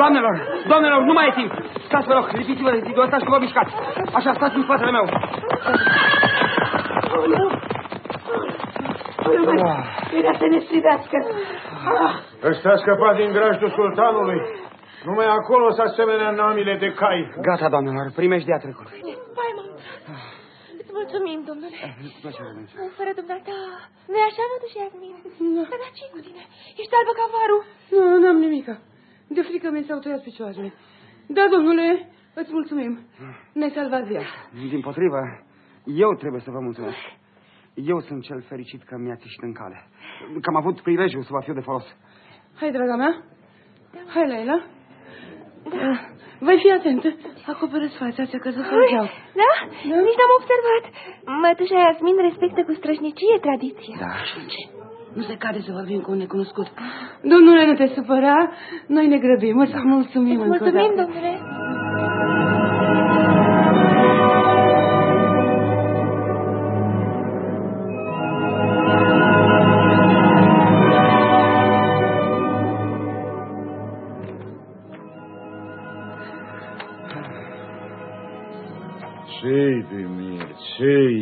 Doamnelor, doamnelor, nu mai e timp. Stați, vă rog, ridiți-vă de zidul ăsta și vă mișcați. Așa, stați în spatele meu. Era să ne strivească. Ăsta a scăpat din grajdul sultanului. Numai acolo s asemenea namile de cai. Gata, doamnelor, primești de a trecut. Vai, mă. Îți mulțumim, domnule. Eh, Fără dumneata, nu-i așa, mă duce Iasmin? Dar dar ce cu tine? Ești albă ca varul. Nu, n-am nimica. De frică mi s-au tăiat picioarele. Da, domnule, îți mulțumim. Ne-ai salvat viața. Din potrivă, eu trebuie să vă mulțumesc. Eu sunt cel fericit că mi-ați ieșit în cale. Că am avut prilejul să vă fiu de folos. Hai, draga mea. Hai, Leila. Da. Voi fi atentă. Acoperă-ți fața, ți-a căzut sărgeau. Da? Nici n-am observat. Mătușa Iasmin respectă cu strășnicie tradiția. Da. Nu se cade să vorbim cu un necunoscut. Domnule, nu te supăra. Noi ne grăbim. Îți mulțumim Îți încă o mulțumim, dată. domnule.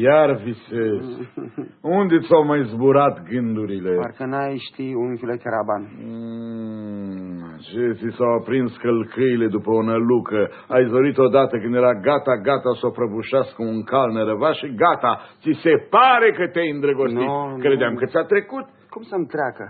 Iar visez. Unde ți-au mai zburat gândurile? Parcă n-ai ști, unchiule Caraban. Mm, ce ți s-au aprins călcăile după o nălucă? Ai zorit odată când era gata, gata să o prăbușească un cal nărăva și gata, ți se pare că te-ai îndrăgostit. Nu, nu. Credeam că ți-a trecut. Cum să-mi treacă?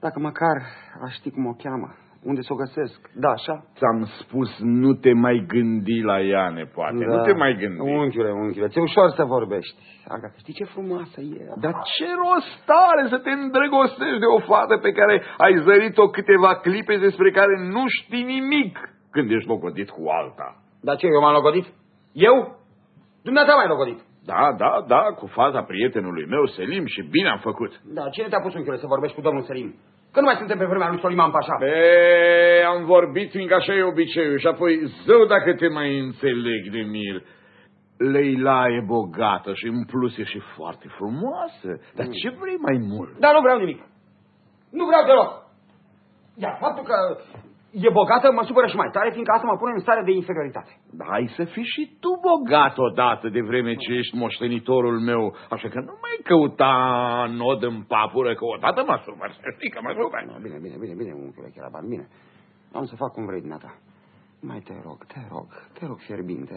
Dacă măcar aș ști cum o cheamă, unde să o găsesc. Da, așa? Ți-am spus, nu te mai gândi la ea, nepoate. Nu te mai gândi. Unchiule, unchiule, ți-e ușor să vorbești. Aga, știi ce frumoasă e? Dar ce rost are să te îndrăgostești de o fată pe care ai zărit-o câteva clipe despre care nu știi nimic când ești logodit cu alta? Dar ce, eu m-am logodit? Eu? Dumneata m-ai logodit. Da, da, da, cu faza prietenului meu, Selim, și bine am făcut. Da, cine te-a pus, unchiule, să vorbești cu domnul Selim? Că nu mai suntem pe vremea lui Soliman Pașa. Be, am vorbit, fiindcă așa e obiceiul, și apoi, zău dacă te mai înțeleg de mir. Leila e bogată și în plus e și foarte frumoasă. Dar ce vrei mai mult? Dar nu vreau nimic. Nu vreau deloc. Iar faptul că e bogată mă supără și mai tare, fiindcă asta mă pune în stare de inferioritate. Da, ai să fii și tu bogat odată de vreme ce ești moștenitorul meu, așa că nu mai căuta nod în papură, că odată mă supăr, să știi că mă supăr. No, bine, bine, bine, bine, unchiule Cheraban, bine. Am să fac cum vrei dumneata. Mai te rog, te rog, te rog fierbinte.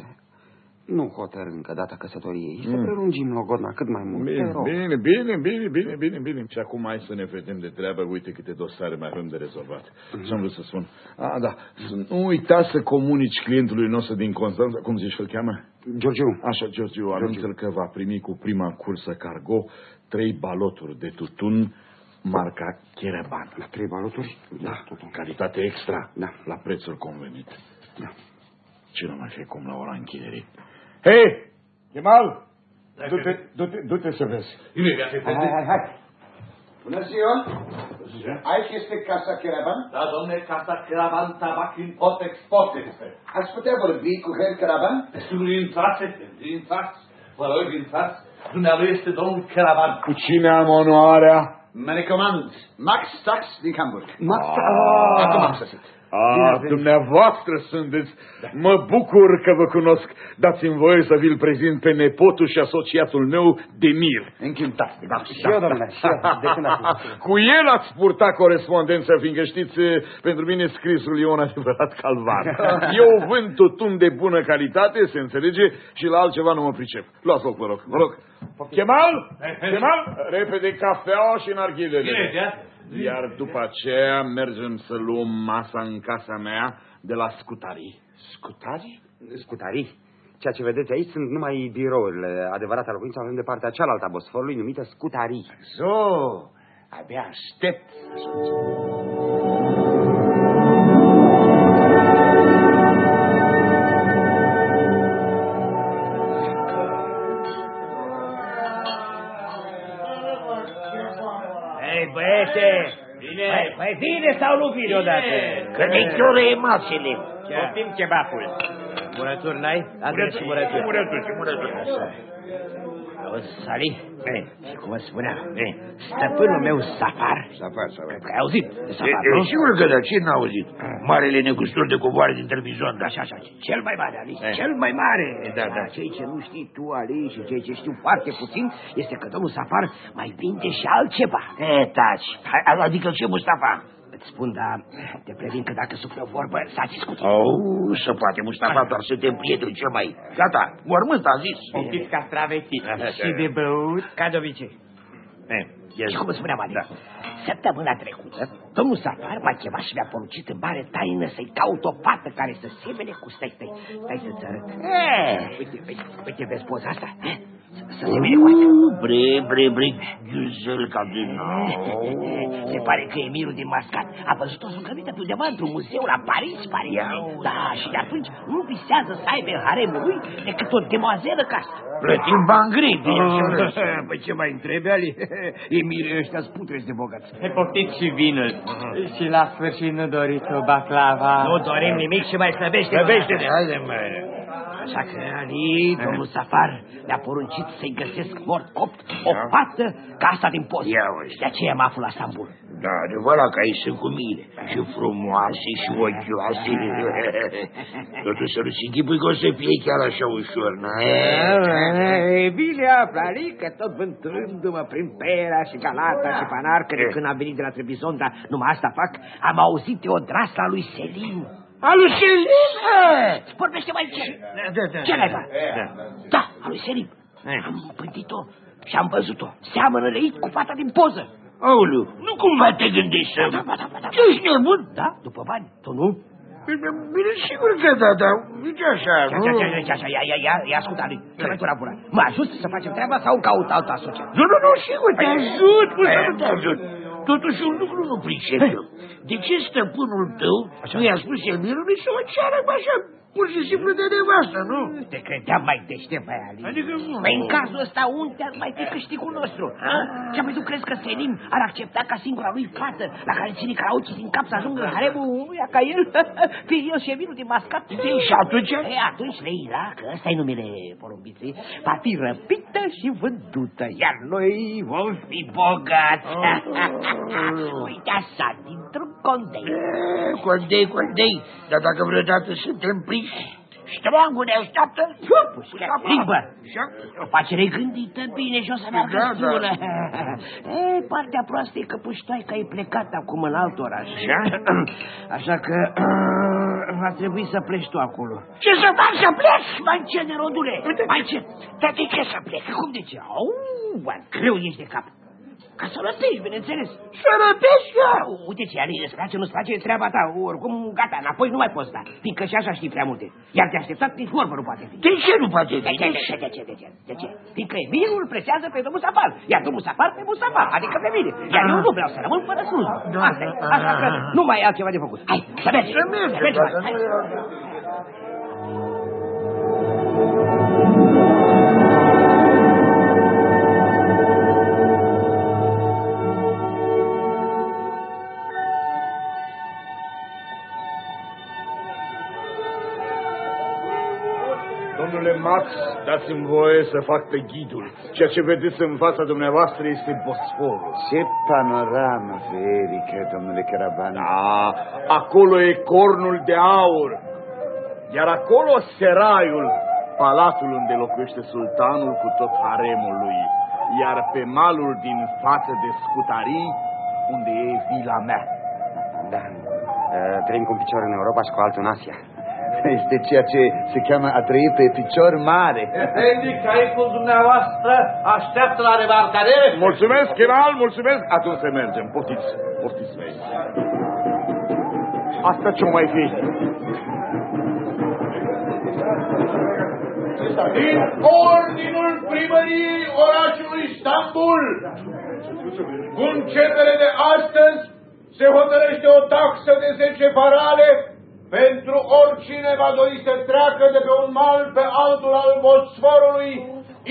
Nu hotăr încă data căsătoriei. Să Mm. prelungim logodna cât mai mult. te Bine, rog. bine, bine, bine, bine, bine, bine. Și acum hai să ne vedem de treabă. Uite câte dosare mai avem de rezolvat. Ce am vrut să spun? A, da, să nu uita să comunici clientului nostru din Constanța, cum zici că îl cheamă? Georgiu. Așa, Georgiu, anunță că va primi cu prima cursă cargo trei baloturi de tutun marca Chereban. La trei baloturi? Da, calitate extra, Da. la prețul convenit. Da. Ce nu mai fi cum la ora închiderii. Hei, Kemal, du-te, du-te, du-te să vezi. Imediat, Hai, hai, hai, hai. Bună ziua! Aici este Casa Caravan? Da, domne, casa Caravan Tabac Import-Export este. Ați putea vorbi cu Herr Caravan? Sigur, intrați, intrați, vă rog, intrați. Dumnealui este domnul Caravan. Cu cine am onoarea? Mă recomand Max Sachs din Hamburg. Max, Acum am sosit. A, dumneavoastră sunteți. Mă bucur că vă cunosc. Dați-mi voie să vi-l prezint pe nepotul și asociatul meu, Demir. Încântat. Da. Și eu, domnule, și eu. De când ați spus? Cu el ați purtat corespondență, fiindcă știți, pentru mine scrisul e un adevărat calvar. Eu vând tutun de bună calitate, se înțelege, și la altceva nu mă pricep. Luați loc, vă rog, vă rog. Chemal, Chemal, repede cafeaua și narghilele. Imediat. Iar după aceea mergem să luăm masa în casa mea de la scutarii. Scutarii? Scutarii? Ceea ce vedeți aici sunt numai birourile. Adevărata locuință avem de partea cealaltă a Bosforului, numită scutarii. So, abia aștept. Ei, băiete! Bine! Mai, mai bine sau nu bine odată? Că ne chiore emoțiile. Poftim kebabul. Murături n-ai? Adă și murături. Murături, și murături. Auzi, Sali? Și cum spunea, stăpânul meu Safar. Safar, Safar. Cred că ai auzit de E, Safar, e, nu? sigur că da, cine n-a auzit? Marele negustor de covoare din televizor, da? Așa, așa, cel mai mare, Ali, Eh. cel mai mare. Da, da. Ceea ce nu știi tu, Ali, și ceea ce știu foarte puțin, este că domnul Safar mai vinde și altceva. E, taci. Hai, Adică ce, Mustafa? Îți spun, dar te previn că dacă suflă o vorbă, s-a discutat. Oh, să poate, Mustafa, doar suntem prieteni cel mai... Gata, mormânt a zis. Poftiți castraveții Așa. și de băut, ca de obicei. Eh, Și cum îți spuneam, da. săptămâna trecută, domnul Safar m-a chemat și mi-a poruncit în mare taină să-i caut o fată care să semene cu stai, stai, stai să-ți arăt. Eh. Uite, uite, uite, vezi poza asta? Eh? Să, să semene cu asta. Bre, bre, bre, Giuselca din nou. Se pare că Emirul din Mascat a văzut-o zugrăvită pe undeva într-un muzeu la Paris, pare că Da, și de atunci nu visează să aibă în haremul lui decât o demoazelă ca asta. Plătim bani grei, bineînțeles. Păi ce mai întrebi, Ali? Emirii ăștia sputrezi de bogați. Poftiți și vinul. Și la sfârșit nu doriți o baclava. Nu dorim nimic și mai slăbește. Slăbește-ne, haide, mă. Așa că, Ali, domnul Safar mi-a poruncit să-i găsesc mort copt o fată ca asta din post. Ia uite. Și de aceea mă aflu la Stambul. Da, adevărat că aici sunt cu mine. Și frumoase și ochioase. Totuși să nu-ți închipui că o să fie chiar așa ușor, na? E bine află, Ali, că tot vântându-mă prin Pera și Galata și Panarcă de când am venit de la Trebizond, dar numai asta fac, am auzit de o drasla lui Selim. A lui Selim? Vorbește mai ce? Da, da, da. Ce ai da? Da, a lui Selim. Am pântit-o și am văzut-o. Seamănă leit cu fata din poză. Aulu, nu cumva te gândești să... Da, da, da, da. Tu ești nebun? Da, după bani. Tu nu? Păi, bine, bine, sigur că da, da. nici așa, nu? Așa, așa, așa, ia, ia, ia, ia, ascultă-l, să mai cura pura. Mă ajut să facem treaba sau caut altă asociat? Nu, nu, nu, sigur, te ajut, cum nu te ajut? Totuși un lucru nu pricep eu. De ce stăpânul tău nu i-a spus Emirului să o ceară așa, pur și simplu de nevastă, nu? Te credeam mai deștept, băi, Ali. Adică nu. Păi în cazul ăsta, unde ar mai fi câștigul nostru? a? Și apoi tu crezi că Selim ar accepta ca singura lui fată, la care ține carauții din cap să ajungă în haremul unuia ca el? Fie el și Șemirul din mascat? Și atunci? E, atunci Leila, că ăsta e numele porumbiței, va fi răpită și vândută, iar noi vom fi bogați. Uite așa, dintr-un condei. E, Condei, condei, dar dacă vreodată suntem prinși, ștrangul ne așteaptă? Limbă! O afacere gândită bine și o să meargă Da, da, da. bună. E, partea proastă e că puștoaica e plecat acum în alt oraș. Așa? Așa că va trebui să pleci tu acolo. Ce să fac să pleci? Mai ce, nerodule? Mai ce? Dar de ce să plec? Cum de ce? Au, bă, greu ești de cap. Ca să rătești, bineînțeles. Să răpești eu? Uite ce, Ali, îți place, nu-ți place, e treaba ta. Oricum, gata, înapoi nu mai poți sta. Fiindcă și așa știi prea multe. Iar te așteptat, nici vorbă nu poate fi. De ce nu poate De fi? ce, de ce, de ce, de ce, de ce? Fiindcă Emirul presează pe domnul Safar, iar domnul Safar pe Mustafar, adică pe mine. Iar eu nu vreau să rămân fără slujbă. Asta e, așa că nu mai ai altceva de făcut. Hai, să mergem. Să mergem, Să mergem, dacă hai. nu e... Domnule Max, dați-mi voie să fac pe ghidul. Ceea ce vedeți în fața dumneavoastră este Bosforul. Ce panoramă ferică, domnule Caravan. Da, acolo e cornul de aur. Iar acolo seraiul, palatul unde locuiește sultanul cu tot haremul lui. Iar pe malul din față de scutarii, unde e vila mea. Da. Uh, trăim cu un picior în Europa și cu altul în Asia. Este ceea ce se cheamă a trăi pe picior mare. Efendi, caicul dumneavoastră așteaptă la remarcare. Mulțumesc, general, mulțumesc. Atunci să mergem. Poftiți, poftiți mei. Asta ce mai fi? Din ordinul primăriei orașului Istanbul, cu începere de astăzi, se hotărăște o taxă de 10 parale pentru oricine va dori să treacă de pe un mal pe altul al Bosforului,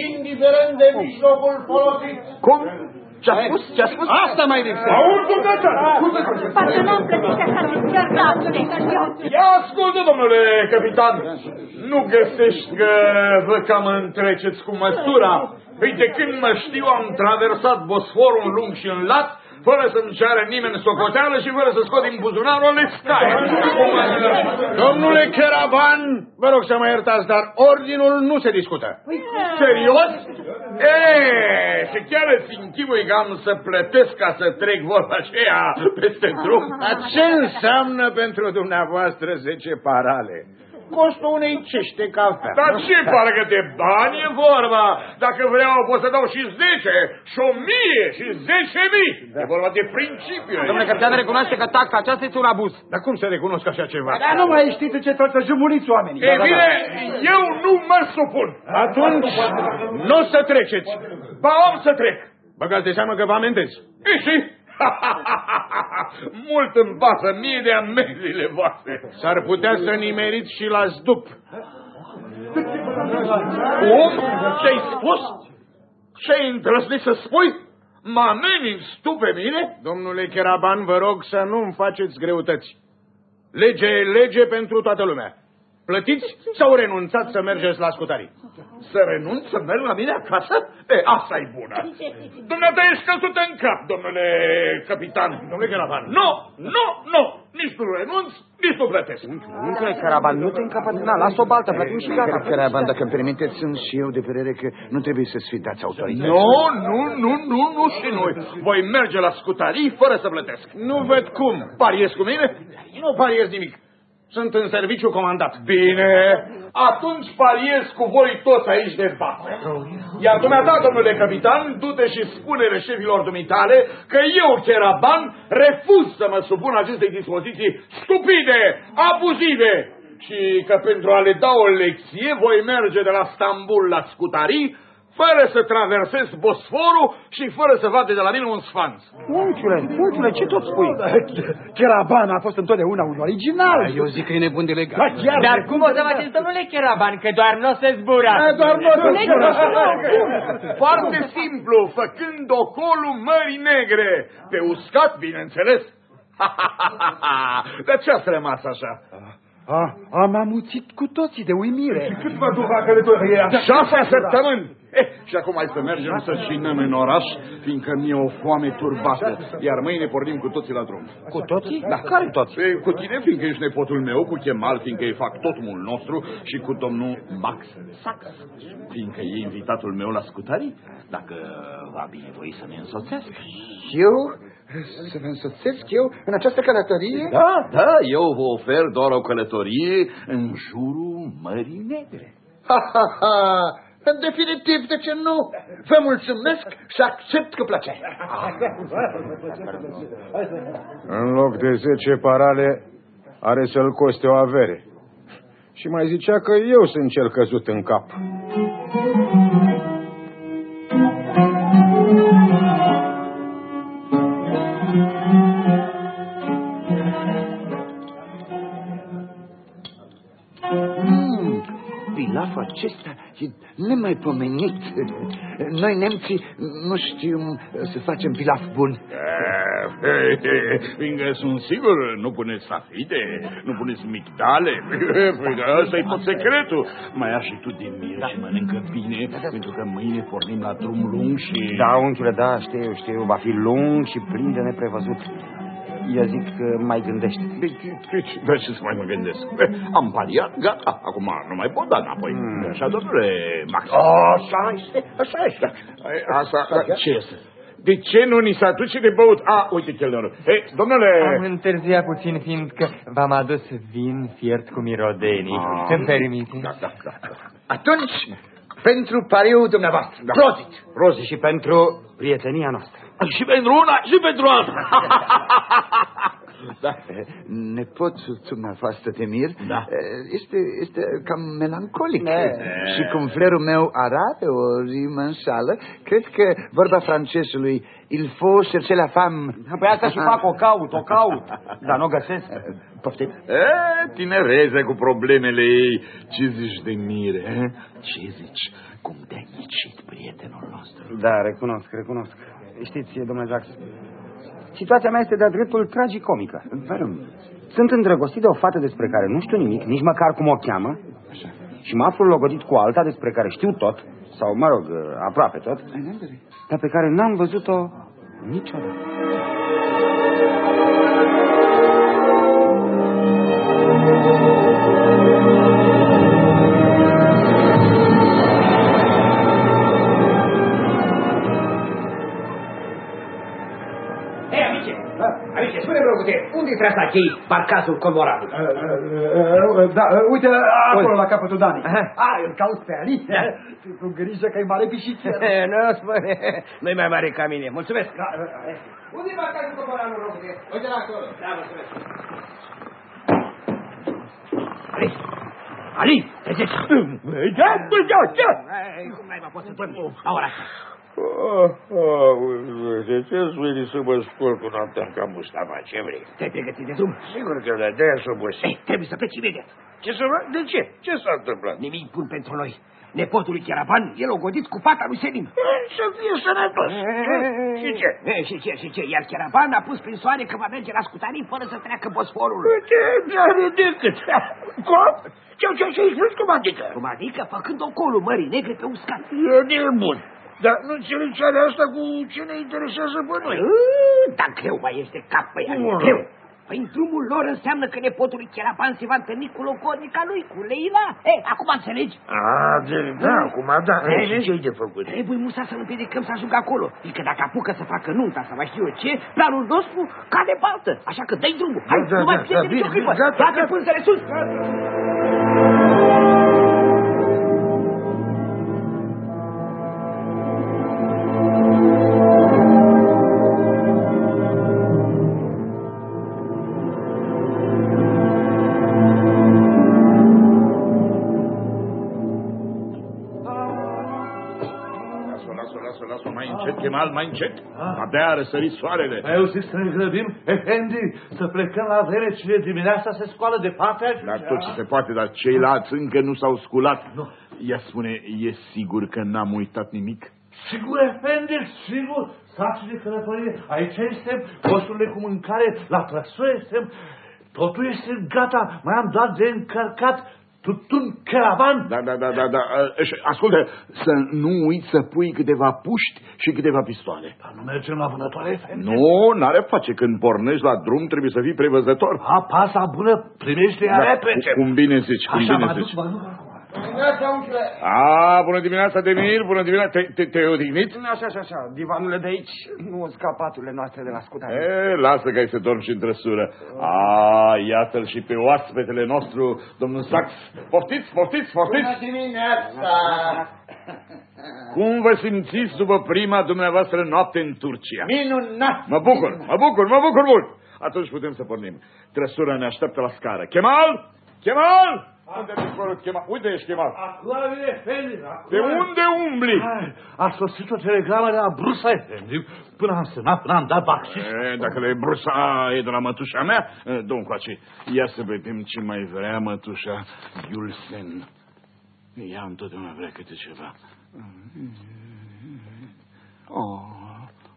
indiferent de mijlocul folosit. Cum? Ce-a spus? Ce-a spus? Asta mai lipsește. Auzi, dumneata! Parcă n-am plătit așa de cărratule, că eu... Ia ascultă, domnule capitan, nu găsești că vă cam întreceți cu măsura? Păi de când mă știu am traversat Bosforul în lung și în lat, fără să-mi ceară nimeni socoteală și fără să scot din buzunarul lescaie. Domnule Cheraban, vă rog să mă iertați, dar ordinul nu se discută. Serios? E, și chiar îți închipui că am să plătesc ca să trec vorba aceea peste drum? Dar ce înseamnă pentru dumneavoastră 10 parale? Costul unei cește cafea. Dar ce parcă de bani e vorba? Dacă vreau pot să dau și 10, și 1000, și 10 mii. Da. E vorba de principiu. Domnule capitan, recunoaște că taxa aceasta este un abuz. Dar cum să recunosc așa ceva? Dar nu mai știți ce tot să jumuliți oamenii. Ei bine, eu nu mă supun. Atunci nu o să treceți. Ba om să trec. Băgați de seamă că vă amendez. E și? Mult îmi pasă mie de amenziile voastre. S-ar putea să nimeriți și la zdup. Om, ce-ai spus? Ce-ai îndrăznit să spui? Mă ameninți tu pe mine? Domnule Cheraban, vă rog să nu-mi faceți greutăți. Lege e lege pentru toată lumea. Plătiți sau renunțați să mergeți la scutarii? Să renunț să merg la mine acasă? E, asta e bună. Dumneata ești căzut în cap, domnule capitan. Domnule Caravan. Nu, nu, nu. Nici nu renunț, nici nu plătesc. Unchiule Caraban, nu te încăpățâna, las-o baltă, plătim și gata. Caravan, dacă îmi permiteți, sunt și eu de părere că nu trebuie să sfidați autorități. Nu, nu, nu, nu, nu și noi. Voi merge la scutarii fără să plătesc. Nu văd cum. Pariezi cu mine? Nu pariez nimic. Sunt în serviciu comandat. Bine, atunci pariez cu voi toți aici de față. Iar dumneata, domnule capitan, du-te și spune șefilor dumitale că eu, Cheraban, refuz să mă supun acestei dispoziții stupide, abuzive și că pentru a le da o lecție voi merge de la Stambul la Scutarii fără să traversez Bosforul și fără să vadă de la mine un sfanț. Unchiule, unchiule, ce tot spui? Cheraban a fost întotdeauna un original. Eu zic că e nebun de legat. Da, chiar Dar cum o să faceți, domnule Cheraban, că doar nu o să zbura? doar nu o să zbura. Foarte simplu, făcând ocolul Mării Negre. Pe uscat, bineînțeles. De ce ați rămas așa? A, am amuțit cu toții de uimire. Cât vă dura călătoria? Șase săptămâni. Eh, și acum hai să mergem să cinăm în oraș, fiindcă mi-e o foame turbată, iar mâine pornim cu toții la drum. Cu toții? Da, care toți? E, cu tine, fiindcă ești nepotul meu, cu Chemal, fiindcă e factotumul nostru, și cu domnul Max Sax, fiindcă e invitatul meu la scutarii, dacă va bine voi să ne însoțesc. Eu? Să vă însoțesc eu în această călătorie? Da, da, eu vă ofer doar o călătorie în jurul Mării Negre. Ha, ha, ha. În definitiv, de ce nu? Vă mulțumesc și accept cu plăcere. În loc de 10 parale, are să-l coste o avere. Și mai zicea că eu sunt cel căzut în cap. Acesta e nemaipomenit. Noi, nemții, nu știm să facem pilaf bun. Fiindcă sunt sigur, nu puneți safide, nu puneți migdale, fiindcă ăsta e tot secretul. Mai ia și tu din mir și mănâncă bine, pentru că mâine pornim la drum lung și... Da, unchiule, da, știu, știu, va fi lung și plin de neprevăzut. Eu zic că mai gândește. De ce să mai mă gândesc? Am pariat, gata, acum nu mai pot da înapoi. Așa, domnule Max. Așa este, așa este. Asta, ce este? De ce nu ni se aduce de băut? A, uite chelnerul. Ei, domnule... Am întârziat puțin, fiindcă v-am adus vin fiert cu mirodenii. Ah. Îmi permite? Da, da, da. da. Atunci, pentru pariul dumneavoastră, Da. prozit! Rozi și pentru prietenia noastră. Și pentru una, și pentru alta. da. Nepoțul dumneavoastră, Temir, Da. este, este cam melancolic. Ne. Și cum flerul meu arată o rimă în sală, cred că vorba francezului, il faut chercher la femme. Păi asta și fac, o caut, o caut. Dar nu o găsesc. Poftim? E, tinereze cu problemele ei. Ce zici de mire? eh? Ce zici? Cum te-ai ghicit prietenul nostru? Da, recunosc, recunosc. Știți, domnule Jax, situația mea este de-a dreptul tragicomică. Sunt îndrăgostit de o fată despre care nu știu nimic, nici măcar cum o cheamă, și mă aflu logodit cu alta despre care știu tot, sau mă rog, aproape tot, dar pe care n-am văzut-o niciodată. Spune-mi rog, uite, unde intră asta chei parcazul comoradului? Da, uite, acolo la capătul Dani. A, îl cauți pe Ali? Cu grijă că e mare pișiță. nu spune, nu-i mai mare ca mine. Mulțumesc. Unde e parcazul comoradului, rog, uite? Uite la acolo. Da, mulțumesc. Ali! Ali, trezește! Da, da, da! Cum mai mă pot să dormi la ora asta? Oh, oh, de ce îți veni să mă scol cu noaptea ca Mustafa? Ce vrei? Te-ai pregătit de drum? Sigur că da, de-aia s-o obosit. Ei, trebuie să pleci imediat. Ce să fac? De ce? Ce s-a întâmplat? Nimic bun pentru noi. Nepotul lui Cheravan e logodit cu fata lui Selim. Să fie sănătos. Și ce? E, și ce, și ce? Iar Cheravan a pus prin soare că va merge la scutarii fără să treacă Bosforul. Ce? N-are decât. Cum? Ce, ce, ce ai spus cum adică? Cum adică? Făcând ocolul Mării Negre pe uscat. E nebun. Dar nu înțeleg ce are asta cu ce ne interesează pe noi. Dar greu mai este cap pe ea, greu. Păi în drumul lor înseamnă că nepotul lui Cherapan se va întâlni cu logodnica lui, cu Leila. Ei, acum înțelegi? A, de, da, acum da. E, și ce de făcut? Trebuie Musa să-l împiedicăm să ajungă acolo. Adică dacă apucă să facă nunta, să mai știu eu ce, planul nostru cade baltă. Așa că dai drumul. Hai, Da, nu da, mai da, pierde da, nicio bine, clipă. bine, gata, Toate gata. pânzele sus. Lasă-o, mai încet. Abia a răsărit soarele. Ai auzit să ne grăbim? Efendi, să plecăm la vreme cine dimineața se scoală de partea Dar tot ce se poate, dar ceilalți încă nu s-au sculat. Ia spune, e sigur că n-am uitat nimic? Sigur, Efendi, sigur. Saci de călătorie, aici este posturile cu mâncare, la trăsuri este, totul este gata, mai am doar de încărcat tutun caravan. Da, da, da, da, da. uh, și Ascultă, să nu uiți să pui câteva puști și câteva pistoale. Dar nu mergem la vânătoare, Efendi? Nu, n-are face. Când pornești la drum, trebuie să fii prevăzător. A, pasa bună, primește ea Da, repede. cum bine zici, cum Așa, bine mă duc, zici. mă duc acum. A, bună dimineața, Demir, bună dimineața. Te- te- Te-ai odihnit? Așa, așa, așa, divanurile de aici, nu scapaturile noastre de la scutare. E, lasă că ai să dormi și în trăsură. A, iată-l și pe oaspetele nostru, domnul Sax. Poftiți, poftiți, poftiți! dimineața! Cum vă simțiți după prima dumneavoastră noapte în Turcia? Minunat! Mă bucur, mă bucur, mă bucur mult! Atunci putem să pornim. Trăsura ne așteaptă la scară. Chemal! Chemal! Unde mi părut Chemal? Uite ești Chemal. Acum vine Efendi, acum. De unde umbli? Hai, A sosit o telegramă de la Brusa Efendi. Până am semnat, până am dat baxis. E, dacă le brusa e de la mătușa mea, e, dă-mi coace. Ia să vedem ce mai vrea mătușa Iulsen. Ea întotdeauna vrea câte ceva. Oh,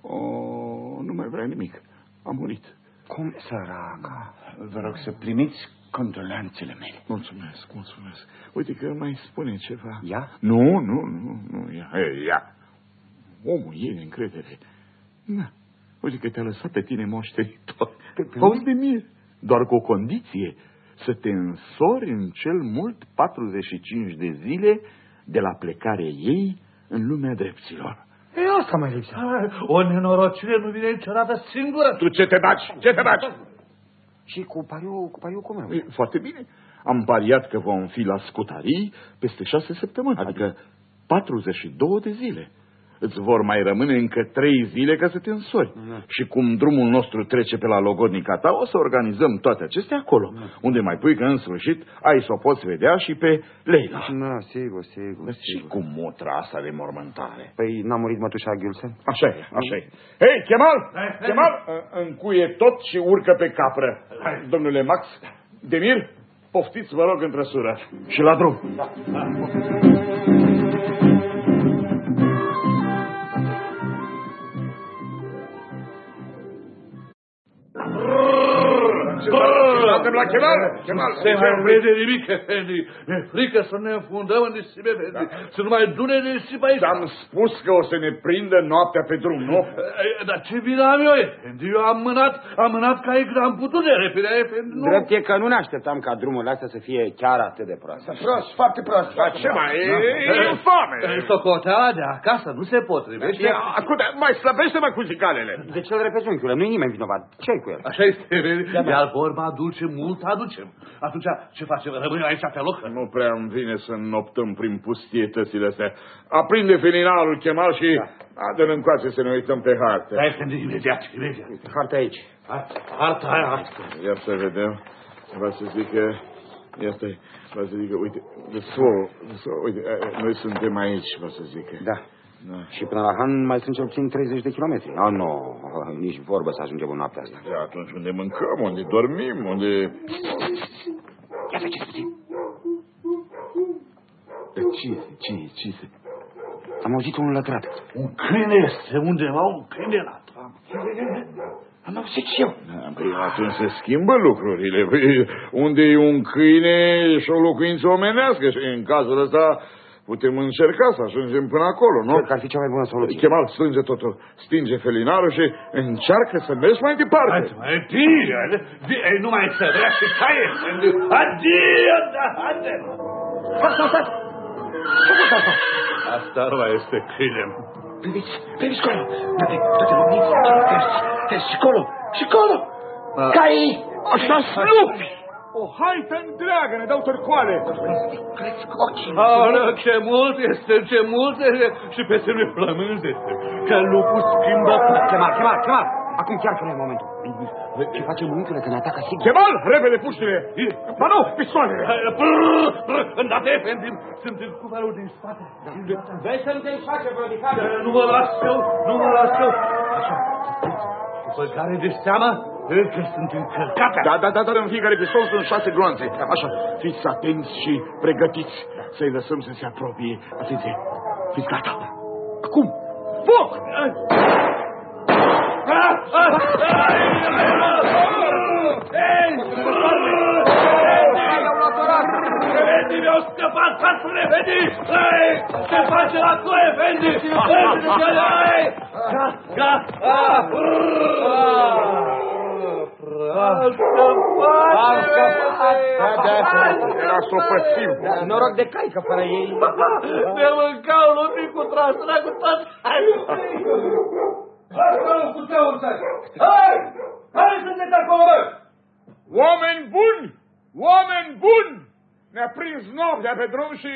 oh, nu mai vrea nimic. A murit. Cum săraca? Vă rog să primiți condolanțele mele. Mulțumesc, mulțumesc. Uite că mai spune ceva. Ea? Nu, nu, nu, nu, ea. E, ea. Omul e de încredere. Na, uite că te-a lăsat pe tine moștenitor. Pe- pe Auzi de mie. Doar cu o condiție. Să te însori în cel mult 45 de zile de la plecarea ei în lumea dreptilor. E asta mai lipsea. Hai, O nenorocire nu vine niciodată singură. Tu ce te baci? Ce te baci? Și cu pariu, cu pariu cum e? E, foarte bine. Am pariat că vom fi la scutarii peste șase săptămâni, adică 42 de zile. Îți vor mai rămâne încă trei zile ca să te însori. Și cum drumul nostru trece pe la logodnica ta, o să organizăm toate acestea acolo, unde mai pui că în sfârșit ai să o poți vedea și pe Leila. Da, sigur, sigur, Și sigur. cu mutra asta de mormântare. Păi n-a murit mătușa Gülsen? Așa e, așa e. Hei, Chemal, Chemal, ă, încuie tot și urcă pe capră. Domnule Max, Demir, poftiți, vă rog, în trăsură. Și la drum. Burn Suntem la chemal? Chemal, Se mai vede nimic, Efendi. Mi-e frică să ne înfundăm în nisip, Efendi. Să nu mai dune nisip aici. Am spus că o să ne prindă noaptea pe drum, nu? E, Dar ce vină am eu, Efendi? Eu am mânat, am mânat ca e am putut de repede, Efendi. Nu. Drept e că nu ne așteptam ca drumurile astea să fie chiar atât de proaste. Prost, foarte prost. Dar ce mai? E, e infame. E, Socoteala de acasă nu se potrivește. Ia, Ascultă, mai slăbește-mă cu zicalele. De ce îl repezi, unchiule? Nu e nimeni vinovat. ce cu el? Așa este, Efendi. Iar vorba aduce, mult aducem. Atunci, ce facem? Rămânem aici pe loc? Nu prea îmi vine să noptăm prin pustietățile astea. Aprinde felinarul chemal și adă-l încoace să ne uităm pe hartă. Da, Efendi, imediat, imediat. Harta aici. Harta aia, harta. Ia să vedem. Va să zică... Ia stai. Va să zică, uite, de sol, de sol, uite, e, noi suntem aici, va să zică. Da. Da. Și până la Han mai sunt cel puțin 30 de kilometri. Ah, nu, nici vorbă să ajungem în noaptea asta. De atunci unde mâncăm, unde dormim, unde... Ia faceți puțin. De ce este? Ce e? Ce este? Am auzit un lătrat. Un câine este undeva, un câine la tram. Am auzit și eu. Da, păi atunci se schimbă lucrurile. Păi, unde e un câine și o locuință omenească și în cazul ăsta putem încerca să ajungem până acolo, nu? Cred că ar fi cea mai bună soluție. Chemal, strânge totul, stinge felinarul și încearcă să mergi mai departe. Hai, mai bine, bine, nu mai înțeleg și ca e. Adio, da, haide. Asta, asta. Ce a fost asta? Asta nu mai este câine. Priviți, priviți colo. Toate, toate luminiți. Vezi, vezi, și colo, și colo. Cai, așa slupi. O haită întreagă, ne dau târcoale. Crezi ochii. Aoleu, ce mult este, ce mult este. Și peste noi flământ este. Că lupul schimbă. Chema, chema, chema. Acum chiar că nu e momentul. Ce facem unchiule că ne atacă sigur? Chemal, repede, puștile! Ba nu, pistoalele! Îndată, Efendi, sunt în cuvarul din spate. Vezi să nu te face, brodicat. Nu mă las eu, nu mă las eu. Așa, după care de seama, încă sunt încărcate. Da, da, da, dar în fiecare pistol sunt șase gloanțe. Așa, fiți atenți și pregătiți să-i lăsăm să se apropie. Atenție, fiți gata. Acum, foc! Efendi, mi-au scăpat pasul, Efendi! Ei, ce face la tu, Efendi? Ei, Ga, ga, ah, Am scăpat! Am scăpat! Da, da, Era să o pățim. da. Noroc de cai că fără ei... Ne mâncau lumii cu trasura cu tot. Hai, mă, cu tău, Hai! Hai sunteți acolo, bă! Oameni buni! Oameni buni! Ne-a prins noaptea pe drum și...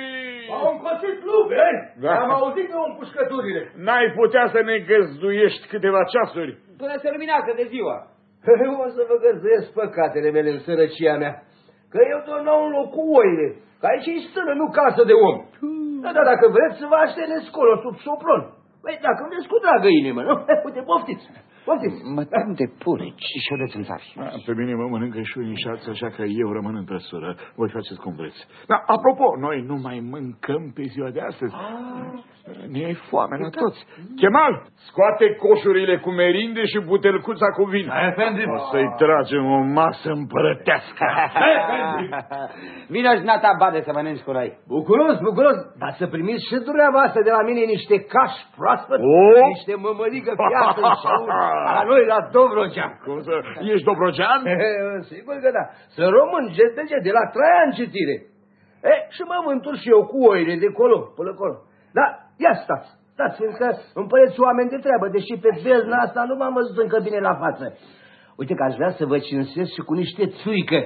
Au încoțit lume, eh? Da. Am auzit eu împușcăturile. N-ai putea să ne găzduiești câteva ceasuri. Până se luminează de ziua. Eu o să vă găzduiesc păcatele mele în sărăcia mea. Că eu tot n-au un loc cu oile. Că aici e stână, nu casă de om. Da, da, dacă vreți să vă așteneți acolo, sub sopron. Păi, dacă vreți cu dragă inimă, nu? Uite, poftiți, poftiți. Mă tem de pureci și șodeți în țari. Da, pe mine mă mănâncă și unișați, așa că eu rămân în trăsură. Voi faceți cum vreți. Dar, apropo, noi nu mai mâncăm pe ziua de astăzi. Ne e foame la toți. Chemal, scoate coșurile cu merinde și butelcuța cu vin. Efendi, O să-i tragem o masă împărătească. Vino și nata bade să mănânci cu noi. Bucuros, bucuros, dar să primiți și dumneavoastră de la mine niște cași proaspăt, O? niște mămăligă fiată în șaur, la noi la Dobrogea. Cum să... Ești dobrogean? Sigur că da. Sunt român, jet de jet, de la Traian citire. E, și mă mântur și eu cu oile de colo, până acolo. Da, ia stați, stați, fiindcă îmi păreți oameni de treabă, deși pe bezna asta nu m-am văzut încă bine la față. Uite că aș vrea să vă cinstesc și cu niște țuică.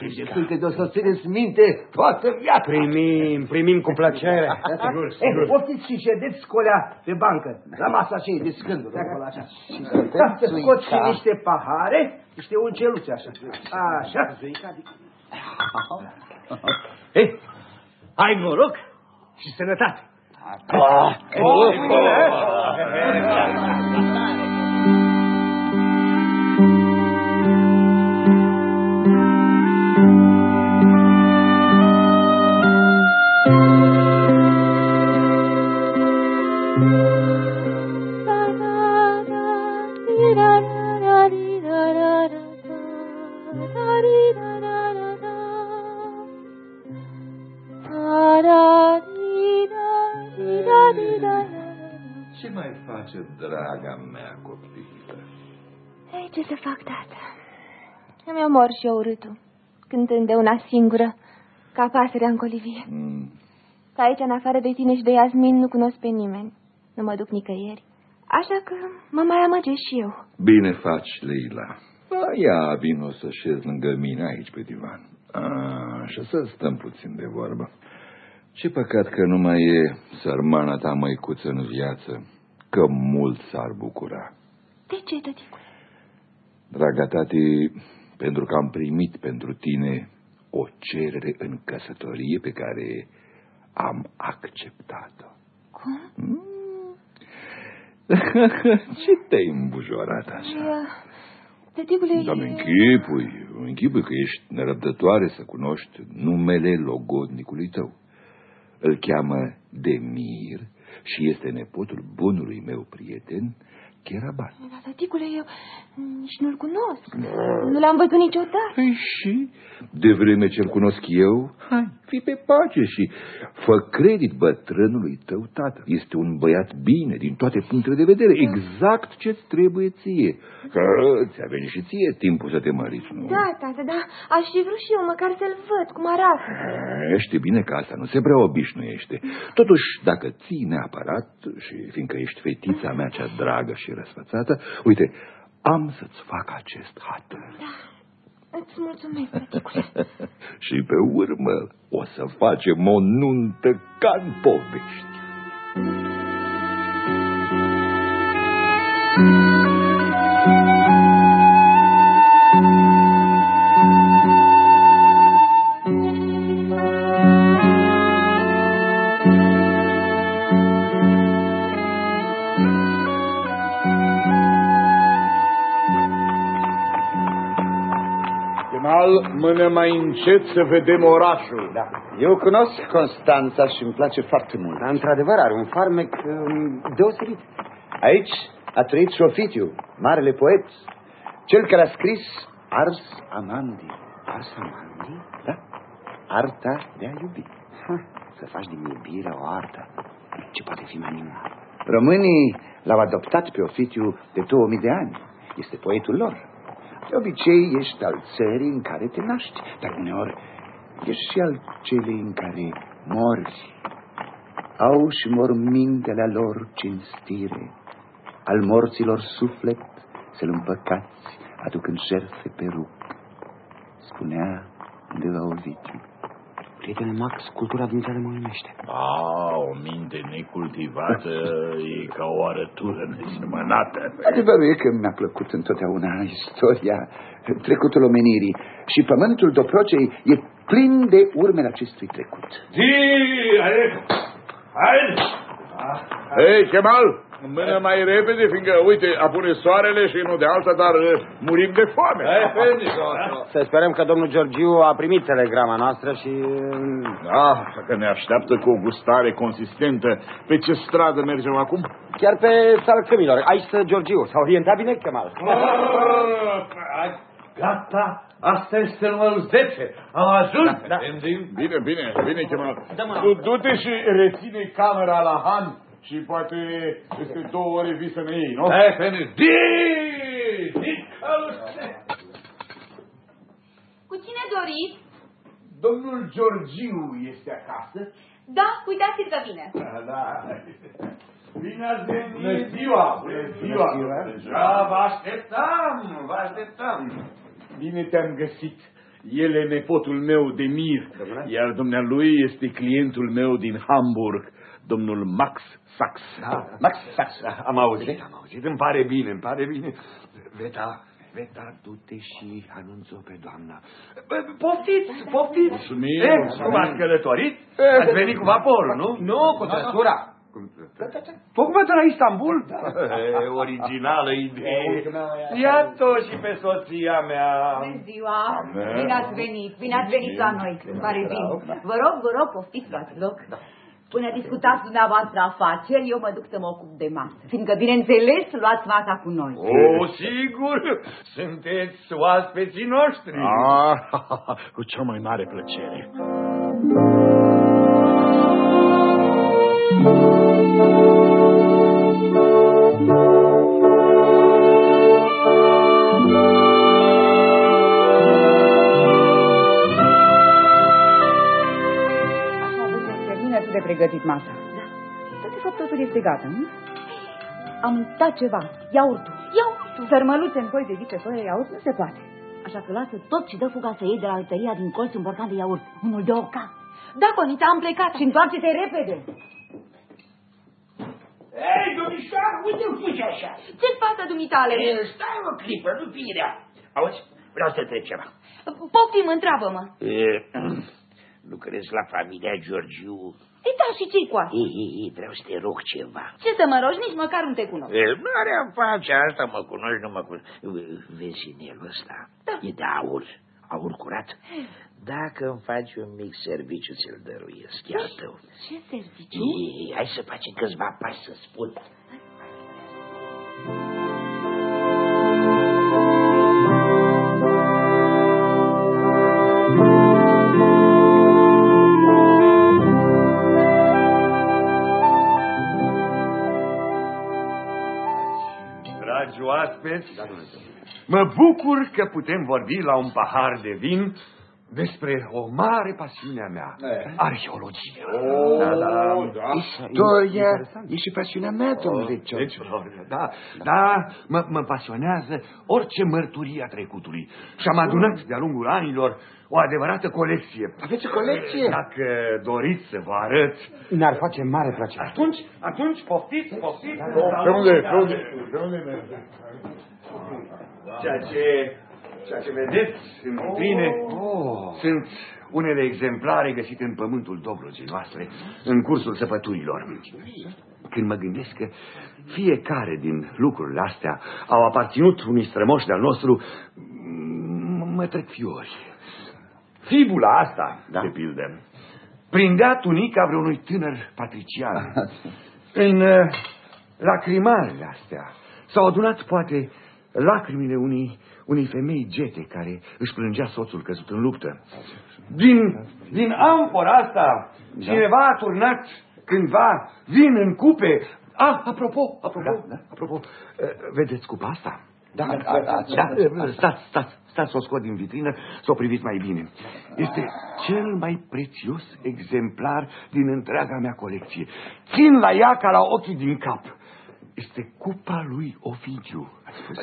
Niște țuică de o să țineți minte toată viața. Primim, primim cu plăcere. Sigur, sigur. Eh, poftiți și ședeți scolea pe bancă, la masa aceea de scânduri, acolo așa. Da, să scoți și niște pahare, niște unceluțe așa. Așa. Ei, ai noroc și sănătate. 啊哦哦 Îmi omor și eu urâtul, cântând de una singură, ca pasărea în colivie. Mm. Că aici, în afară de tine și de Iasmin, nu cunosc pe nimeni. Nu mă duc nicăieri. Așa că mă mai amăgesc și eu. Bine faci, Leila. Ia, vino să șez lângă mine aici pe divan. Așa, să stăm puțin de vorbă. Ce păcat că nu mai e sărmana ta măicuță în viață, că mult s-ar bucura. De ce, tăticu? Draga tati, pentru că am primit pentru tine o cerere în căsătorie pe care am acceptat-o. Cum? Mm. Ce te-ai îmbujorat așa? E, Tăticule, Doamne, e... închipui, închipui că ești nerăbdătoare să cunoști numele logodnicului tău. Îl cheamă Demir și este nepotul bunului meu prieten, Cheraban. Da, tăticule, eu nici nu-l cunosc. Nu l-am văzut niciodată. Păi și, de vreme ce-l cunosc eu, hai, fi pe pace și fă credit bătrânului tău tată. Este un băiat bine din toate punctele de vedere, exact ce-ți trebuie ție. Că ți-a venit și ție timpul să te măriți, nu? Da, tată, da, aș fi vrut și eu măcar să-l văd cum arată. Ești bine că asta nu se prea obișnuiește. Totuși, dacă ții neapărat, și fiindcă ești fetița mea cea dragă și răsfățată, uite, am să-ți fac acest hatăr. Da, îți mulțumesc, tăticule. și pe urmă o să facem o nuntă ca în povești. Mai încet să vedem orașul. Da. Eu cunosc Constanța și îmi place foarte mult. Dar, într-adevăr, are un farmec um, deosebit. Aici a trăit Sofitiu, marele poet, cel care a scris Ars Amandi. Ars Amandi? Da, arta de a iubi. Ha, să faci din iubire o artă. Ce poate fi mai minunat? Românii l-au adoptat pe Ofitiu de 2000 de ani. Este poetul lor. De obicei ești al țării în care te naști, dar uneori ești și al celei în care morți. Au și mormintele lor cinstire, al morților suflet să-l împăcați, aducând jertfe pe ruc. Spunea de la Ovidiu. Prietene Max, cultura din țară mă uimește. A, o minte necultivată e ca o arătură nesemănată. Adevărul e că mi-a plăcut întotdeauna istoria, trecutul omenirii și pământul Dobrogei e plin de urmele acestui trecut. Zi, hai, hai! Hei, Kemal, mână mai repede, fiindcă, uite, apune soarele și nu de alta, dar uh, murim de foame. Să sperăm că domnul Georgiu a primit telegrama noastră și... Ah, că ne așteaptă cu o gustare consistentă. Pe ce stradă mergem acum? Chiar pe Salcămilor. Aici stă Georgiu. S-a orientat bine, Kemal? Gata, asta este numărul 10. Am ajuns. Da, da. Bine, bine, bine, Kemal. Tu du-te și reține camera la Han și poate peste două ore vii să ne iei, nu? Hai, Fene, zi! Zi, căluște! Cu cine doriți? Domnul Georgiu este acasă? Da, uitați-l că vine. Da, da. Bine ați venit! Bună ziua! Bună ziua! Da, vă așteptam, vă așteptam. Bine te-am găsit. El e nepotul meu, Demir, iar dumnealui este clientul meu din Hamburg, domnul Max Sachs. Da, Max Sachs, am auzit. Am auzit, îmi pare bine, îmi pare bine. Veta, Veta, du-te și anunță pe doamna. Poftiți, poftiți. Mulțumim, Eh, mulțumim. cum ați călătorit? Ați venit cu vaporul, nu? Nu, cu trăsura. Tocmai de la Istanbul? Da. E, originală idee. Iată și pe soția mea. Bună ziua! Bine ați venit, bine ați venit la noi. Îmi pare bine. Vă rog, vă rog, poftiți, luați loc. Până discutați dumneavoastră afaceri, eu mă duc să mă ocup de masă. Fiindcă, bineînțeles, luați masa cu noi. O, sigur, sunteți oaspeții noștri. Ah, cu cea mai mare plăcere. Pregătit masa. Da. Dar de fapt totul este gata, nu? Am uitat ceva. Iaurtul. Iaurtul. Sărmăluțe în foi de vice fără iaurt nu se poate. Așa că lasă tot și dă fuga să iei de la altăria din colț un borcan de iaurt. Unul de oca. Da, Conita, am plecat. Și întoarce-te repede. Ei, domnișoară, unde îl fugi așa? Ce-ți pasă, dumitale? E, stai o clipă, nu fi rea. Auzi, vreau să trec ceva. Poftim, întreabă-mă. E, lucrez la familia Georgiu. E, da, și ce-i cu asta? Ei, ei, ei, vreau să te rog ceva. Ce să mă rogi, nici măcar nu te cunosc. E, nu are a face asta, mă cunoști, nu mă cunoști. Vezi inelul ăsta? Da. E de aur, aur curat. Dacă îmi faci un mic serviciu, ți-l dăruiesc, e al tău. Ce serviciu? Ei, hai să facem câțiva pași să spun. Dragi oaspeți, mă bucur că putem vorbi la un pahar de vin despre o mare pasiune a mea, arheologia. Oh, da, da, da. Istoria e și pasiunea mea, domnule Deci, Ciociu. da, da, mă, mă pasionează orice mărturie a trecutului și am adunat de-a lungul anilor o adevărată colecție. Aveți o colecție? Dacă doriți să vă arăt... Ne-ar face mare plăcere. Atunci, atunci poftiți, poftiți. Pe unde, pe unde, pe unde merge? Ceea ce, ceea ce vedeți în vitrine Oh. sunt unele exemplare găsite în pământul Dobrogei noastre în cursul săpăturilor. Când mă gândesc că fiecare din lucrurile astea au aparținut unui strămoș de-al nostru, m- mă trec fiori. Fibula asta, da? de pildă, prindea tunica vreunui tânăr patrician. În uh, lacrimarele astea s-au adunat poate lacrimile unei, unei femei gete care își plângea soțul căzut în luptă. Din, din amfora asta, da. cineva a turnat cândva vin în cupe. Ah, apropo, apropo, da, da. apropo, uh, vedeți cupa asta? Da, da, da, da, uh, stați, stați, stați să o scot din vitrină, să o priviți mai bine. Este cel mai prețios exemplar din întreaga mea colecție. Țin la ea ca la ochii din cap. Este cupa lui Ovidiu.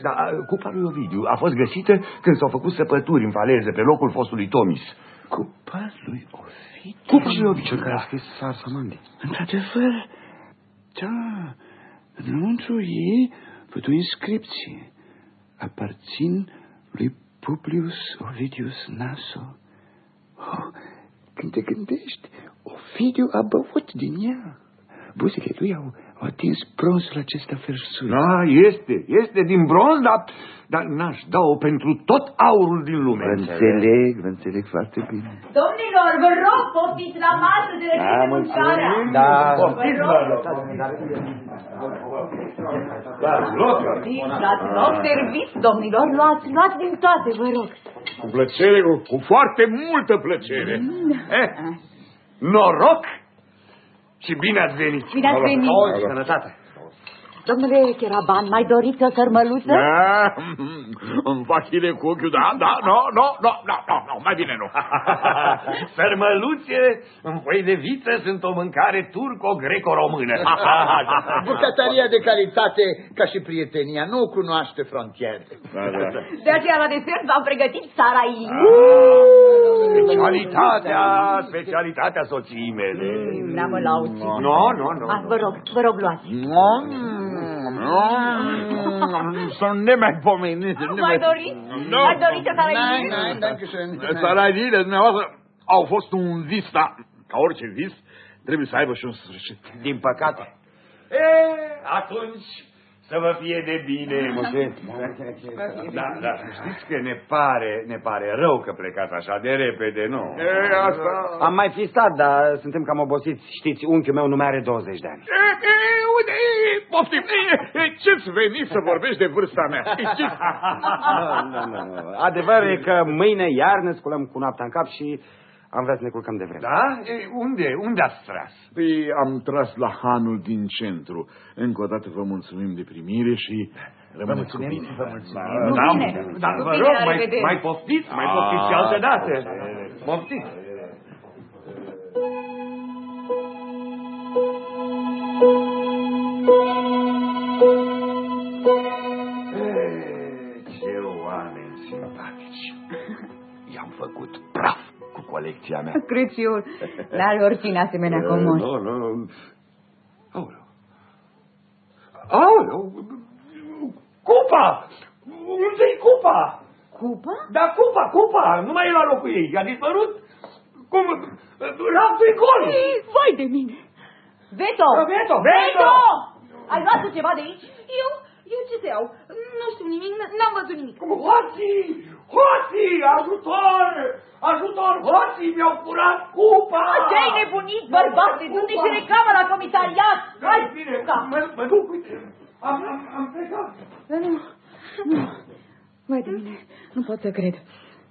Da, cupa lui Ovidiu a fost găsită când s-au făcut săpături în faleze pe locul fostului Tomis. Cupa lui Ovidiu? Cupa lui Ovidiu. Cel care a scris Sarsamandi. Într-adevăr, da, înăuntru ei văd o inscripție. Aparțin lui Publius Ovidius Naso. Oh, când te gândești, Ovidiu a băut din ea. Buzele lui au, au atins bronzul acesta versuri. Da, este, este din bronz, dar, dar n-aș da-o pentru tot aurul din lume. Vă înțeleg, vă înțeleg foarte bine. Domnilor, vă rog, poftiți la masă de Da, repede mulțumim. mâncarea. Da. Poftiți, Vă vă rog. Luați loc. Luați loc, serviți, domnilor, luați, luați din toate, vă rog. Cu plăcere, cu, cu foarte multă plăcere. Eh, noroc și bine ați venit. Bine ați venit. Auzi, Sănătate. Domnule Cheraban, mai doriți o sărmăluță? Da, îmi fac chile cu ochiul, da, da, no, no, no, no, no, no, mai bine nu. Sărmăluțe în foi de viță sunt o mâncare turco-greco-română. Bucătăria de calitate, ca și prietenia, nu cunoaște frontiere. Da, da. De aceea la desert v-am pregătit sarai. Specialitatea, specialitatea soției mele. N-am mă lauzi. Nu, nu, nu. Ah, Vă rog, vă rog, luați. Sunt nemaipomenite. Mai doriți? Mai doriți o sarai? Nein, danke schön. Saraiile dumneavoastră au fost un vis, da, ca orice vis, trebuie să aibă și un sfârșit. Din păcate. E, atunci să vă fie de bine. Da, da, știți că ne pare, ne pare rău că plecați așa de repede, nu? E, asta... Am mai fi stat, dar suntem cam obosiți. Știți, unchiul meu nu mai are 20 de ani. E, e, uite, e, poftim, e, e, ce-ți veni să vorbești de vârsta mea? E, ce Nu, nu, nu. Adevărul e că mâine iar ne sculăm cu noaptea în cap și am vrea să ne culcăm de vreme. Da? E, unde, unde ați tras? Păi am tras la hanul din centru. Încă o dată vă mulțumim de primire și rămâneți cu bine. Vă mulțumim. Cu Da, bine. dar Cu vă bine, rog, la mai, revedere. mai poftiți, mai poftiți și altă dată. Poftiți. Colecția mea. Crăciun, n-are oricine asemenea comod. Nu, nu. Aoleu. Aoleu. Cupa! Unde-i cupa? Cupa? Da, cupa, cupa. Nu mai e la locul ei. A dispărut. Cum? Raftul e gol. Vai de mine! Veto! Veto! Veto! Ai luat tu ceva de aici? Eu, eu ce să iau? Nu știu nimic, n- n-am văzut nimic. Hoții! Hoții! Ajutor! Ajutor! Hoții mi-au furat cupa! Ce-ai nebunit, bărbate? Du-te și reclamă la comisariat! Hai, bine, mă, mă duc, uite. Am, am, am plecat. Nu, nu. Vai de mine, nu pot să cred.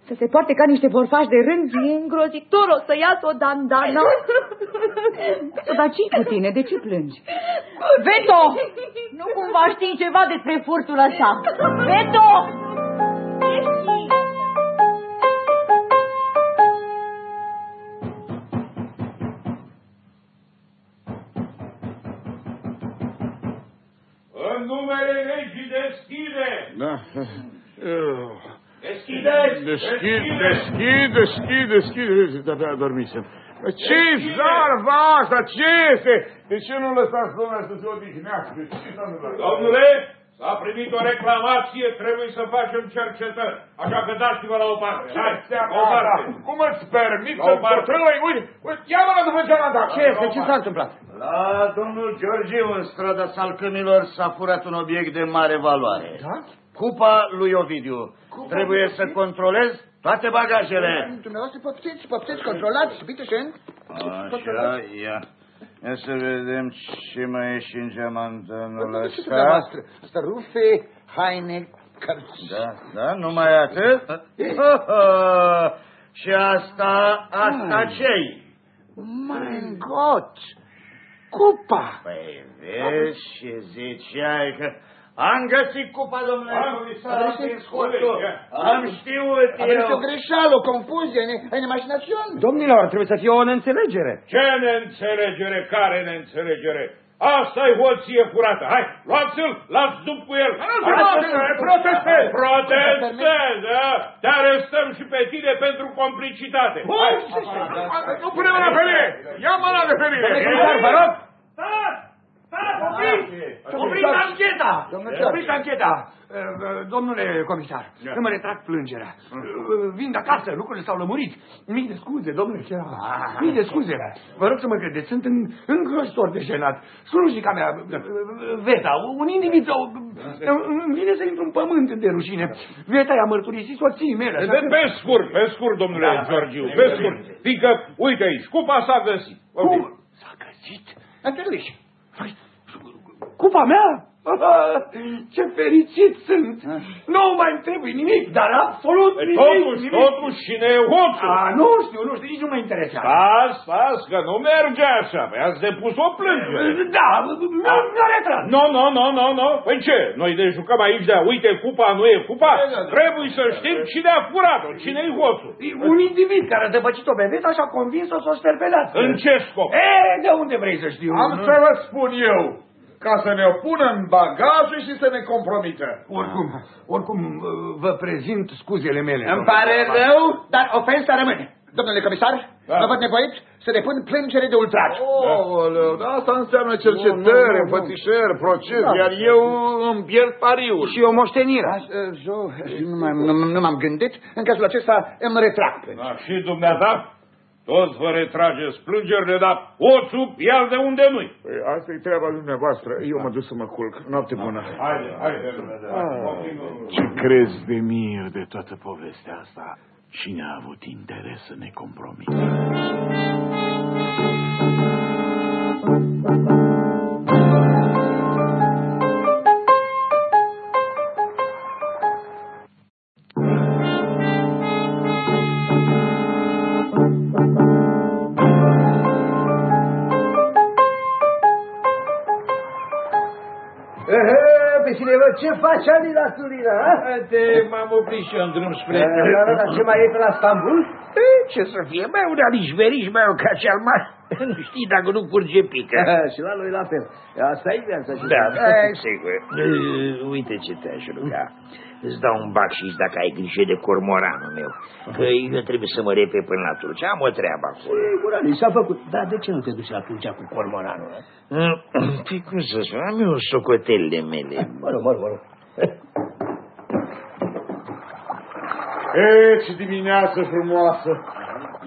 Să se poarte ca niște borfași de rând e îngrozitor, o să iasă o dandana. Dar ce cu tine? De ce plângi? Veto! Nu cumva știi ceva despre furtul ăsta. Veto! Deschid, deschid, deschid, deschid. Da, da, dormisem. ce zarva asta? Ce este? De ce nu lăsați lumea să se odihnească? Ce s-a întâmplat? Domnule, s-a primit o reclamație, trebuie să facem cercetări. Așa că dați-vă la o parte. Hai, o parte. Cum îți permit La să o parte. Uite, uite, uite, ia-mă la după cealaltă. Ce este? Ce s-a întâmplat? La domnul Georgiu, în strada Salcămilor, s-a furat un obiect de mare valoare. Da? Cupa lui Ovidiu. Trebuie să controlez toate bagajele. Dumneavoastră poftiți, poftiți, controlați, bitte schön. Așa, ia. Ia să vedem ce mai e și în geamantanul Ce ăsta. dumneavoastră? Asta rufe, haine, cărți. Da, da, numai atât? Și asta, asta ce-i? Mein Gott! Cupa! Păi vezi ce ziceai că... Am găsit cupa, domnule Am comisar, găsit. am prins scotul. Am știut Aveți eu. o greșeală, o confuzie, ne- în imaginațiune. Domnilor, trebuie să fie o neînțelegere. Ce neînțelegere? Care neînțelegere? asta e hoție curată. Hai, luați-l, luați dub cu el. Protestez! Protestez, da? Te arestăm și pe tine pentru complicitate. Hai. Nu pune mâna pe mine! Ia mâna de pe mine! Comisar, vă rog. Stați! Stați, opriți! Opriți ancheta! Opriți ancheta. Uh, Domnule comisar, îmi retrag plângerea. Uh, Vin de acasă, lucrurile s-au lămurit. Mii de scuze, domnule chiar. Mii de scuze. Vă rog să mă credeți, sunt în, îngrozitor de jenat. Slujica mea, uh, Veta, un individ, sau, îmi vine să intru în pământ de rușine. Veta i-a mărturisit soției mele. așa Pe, că- pe scurt, pe scurt, domnule Da, da. Georgiu, pe scurt. Fiindcă, uite aici, cupa s-a găsit. Cum? S-a găsit? Înțelegi? Păi, Cupa mea? Ce fericit sunt! Nu mai trebuie nimic, dar absolut Pe nimic! Totuși, nimic. totuși, cine e hoțul? A, nu știu, nu știu, nici nu mă interesează. Stați, stați, că nu merge așa. Păi ați depus o plângere. Da, mi-a retras. Nu, nu, nu, nu, nu. Păi ce? Noi ne jucăm aici de uite, cupa nu e cupa? Trebuie să știm cine a furat-o, cine e hoțul. Un individ care a dăbăcit-o pe Veta și a convins-o să o șterpelească. În ce scop? E, de unde vrei să știu? Am să vă spun eu, ca să ne o pună în bagaje și să ne compromită. Oricum, oricum, vă prezint scuzele mele. Îmi pare rău, dar ofensa rămâne. Domnule comisar, Da. mă văd nevoit să depun plângere de ultraj. Oleu, da, asta înseamnă cercetări, înfățișări, proces, Da. iar eu îmi pierd pariul. Și o moștenire. Jo, nu m-am, nu, nu m-am gândit. În cazul acesta îmi retrag plângerea. Da, și dumneata? Toți vă retrageți plângerile, dar hoțul ia de unde nu-i. Păi, asta e treaba dumneavoastră. Eu mă duc să mă culc. Noapte bună. Haide, haide. Ce crezi de mir de toată povestea asta? Cine a avut interes să ne compromită? Ehe, pe cine văd, ce faci, Ali, la Turina, ha? Te m-am oprit și eu în drum spre... Da, da, da, ce mai e pe la Stambul? Ei, Ce să fie, mai un aliș veriș, mai o ca cel mai... Nu știi dacă nu curge pică. și la lui la fel. Asta e viața. și- Da, da, sigur. Uh, Uite ce te-aș ruga. Îți dau un bacșiș dacă ai grijă de cormoranul meu. Că eu trebuie să mă repe până la Turcia. Am o treabă acolo. Sigur, Ali, s-a făcut. Dar de ce nu te duci la Turcia cu cormoranul? Păi cum să spun, am eu socotelele mele. Mă rog, mă rog, mă rog. E, ce dimineață frumoasă!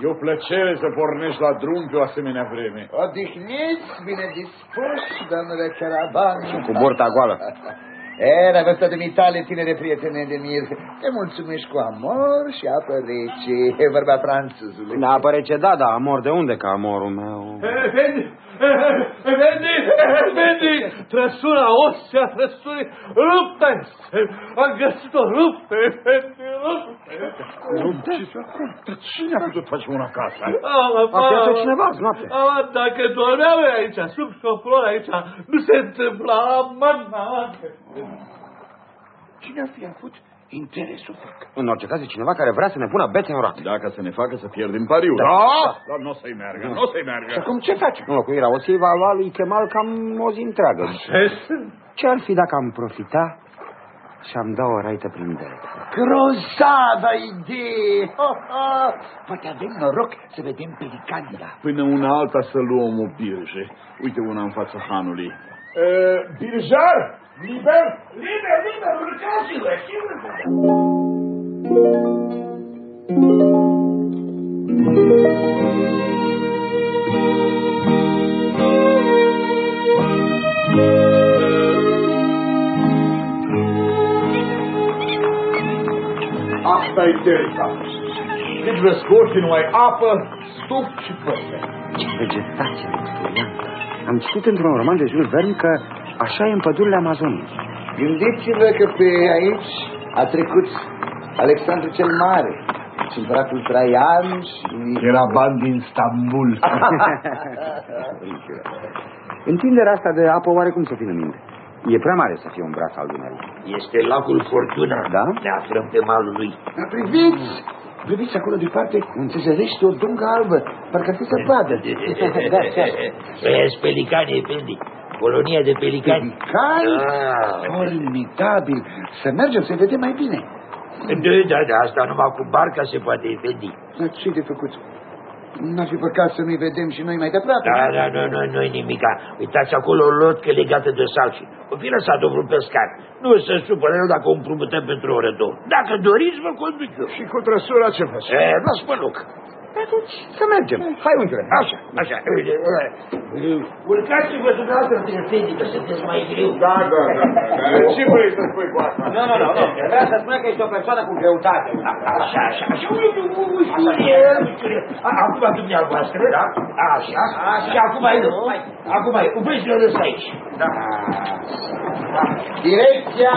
E o plăcere să pornești la drum pe o asemenea vreme. Odihniți, bine dispuși, domnule Caraban. Cu burta goală. Era văzut de mitale, tinere prietene de mir. Te mulțumești cu amor și apă rece. E vorba franțuzului. Da, apă rece, da, da, amor de unde ca amorul meu? Vendi, vendi, vendi, trăsura osea trăsurii ruptă este. Am găsit-o ruptă, vendi, ruptă. Dar cine a putut face una acasă? A fiat cineva azi noapte. Dacă dormeam aici, sub șoplor aici, nu se întâmpla, man, Cine ar fi avut interesul fac? În orice caz e cineva care vrea să ne pună bețe în roate. Dacă să ne facă să pierdem pariul. Da! Dar nu o să-i meargă, nu o să-i meargă. Și acum ce facem? Înlocuirea Osiei va lua lui Kemal cam o zi întreagă. Ce ar fi dacă am profita și am dat o raită prin delta? Grozavă idee! Ha, ha. Poate avem noroc să vedem pelicanila. Până una alta să luăm o birje. Uite una în fața hanului. E, birjar! Liber! Liber, liber, urcați-vă, sigur că da. Asta e delta. Deci răscoși numai apă, stup și păsări. Ce vegetație luxuriantă. Am citit într-un roman de Jules Verne că așa e în pădurile Amazoniei. Gândiți-vă că pe aici a trecut Alexandru cel Mare și împăratul Traian și... Era bani din Stambul. Întinderea asta de apă oare cum să fie în minte? E prea mare să fie un braț al Dunării. Este lacul Fortuna. Da? Ne aflăm pe malul lui. Dar Priviți! Priviți acolo departe, se zărește o dungă albă, parcă ar fi să vadă. da, da. Păi pelicani, Efendi. Colonia de pelicani. Pelicani? Da. Formidabil! Să mergem să vedem mai bine. Da, da, da, asta numai cu barca se poate, Efendi. Dar ce de făcut? N-ar fi păcat să nu-i vedem și noi mai departe. Da, da, nu, nu, nu nimica. Uitați acolo o lotcă legată de salci. O fi lăsat o vreun pescar. Nu se supără el dacă o împrumutăm pentru o oră, două. Dacă doriți, vă conduc eu. Și cu trăsura ce faci? E, las pe loc. Atunci să mergem. Hai, unchiule. Așa, așa. Uite, Urcați-vă dumneavoastră de Efendi, că sunteți mai greu. Da, da, da. da. Ce vrei să spui cu asta? Nu, nu, nu, nu. Vreau să spun că este o persoană cu greutate. Așa, așa, așa. Uite, ușurie, ușurie. Acum dumneavoastră, da? Așa, așa. Și acum ai Acum ai, vezi le lăs aici. Da. Direcția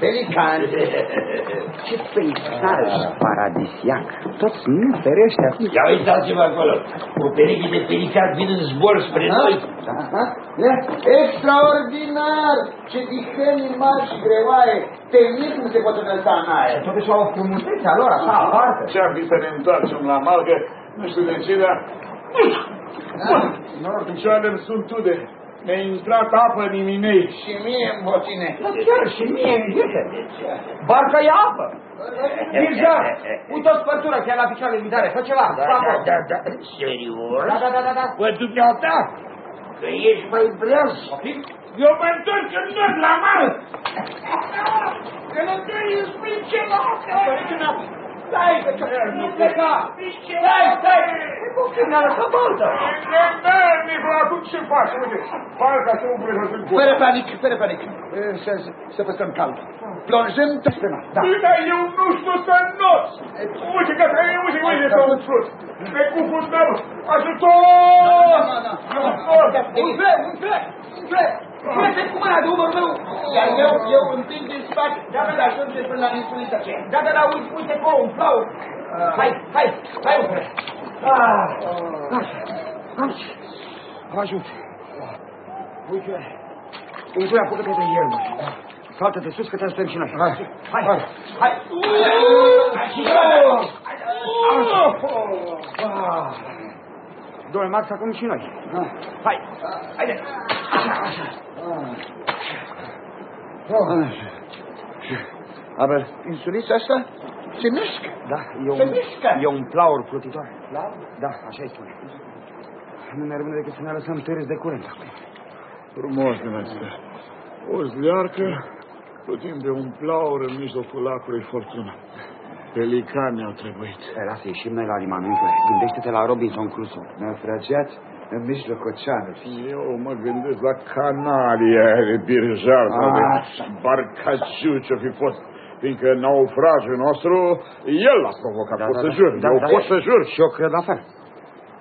Pelican. Ce peisaj paradisiac. Toți nu ferește acum. Ia uitați-vă acolo. O pereche de pelican vin în zbor spre noi. Aha. Ia, Extraordinar! Ce diheni mari și greoaie! Te mir cum se pot înălța în aer. Totuși au o frumusețe lor așa aparte. Ce-am fi să ne întoarcem la malgă? Nu știu de ce, dar... Da? Picioarele sunt tude. Mi-a intrat apă în iminei. Și mie în botine. Chiar și mie, uite. Barca e apă. Mirza, uite o spărtură chiar la picioarele militare. Fă ceva. Da, da, da, da. Serios? Da, da, da, da, da. Bă, dumneata, că ești mai breaz. Eu mă întorc în tot la mare. Că nu trebuie să spui ce noapte. Stai, că ce nu pleca. Stai, stai. Ce mi-a lăsat balta? Nicola, acum ce faci? Uite, parcă se umple să sunt Fără panic, fără panic. E, Să, să păstrăm calm. Plonjăm peste nas. Da. Bine, eu nu știu să not. Uite că uite, uite, uite, pe un frut. Ne cufundăm. Ajutor! Ajutor! Umple, umple, umple. Umple cu mâna de umărul meu. Iar eu, eu împing din spate. Da, da, da, ajunge până la insulița. Da, da, da, uite, uite acolo, un plau. Hai, hai, hai, umple. Ah, Aici. Ajut. Uite. Uite, apucă-te de el, mă. Saltă de sus că te stăm și noi. Hai, hai, hai. hai. Doi Max, acum și noi. Hai, haide. Așa, așa. Aber insulița asta se mișcă. Da, e Se un, mișcă. e un plaur plutitor. Plaur? Da, așa îi spune. Nu ne rămâne decât să ne lăsăm târâți de curent acum. Frumos din asta. O zlearcă, plutim pe un plaur în mijlocul lacului Fortuna. Pelicani au trebuit. E, lasă, ieșim noi la limanul Gândește-te la Robinson Crusoe. Naufragiați în mijlocul oceanului. Eu mă gândesc la canalia de birjar sau de Așa. barcaciu ce-o fi fost. Fiindcă naufragiul nostru, el l-a provocat, pot să jur. Eu pot să jur. Și eu cred la fel.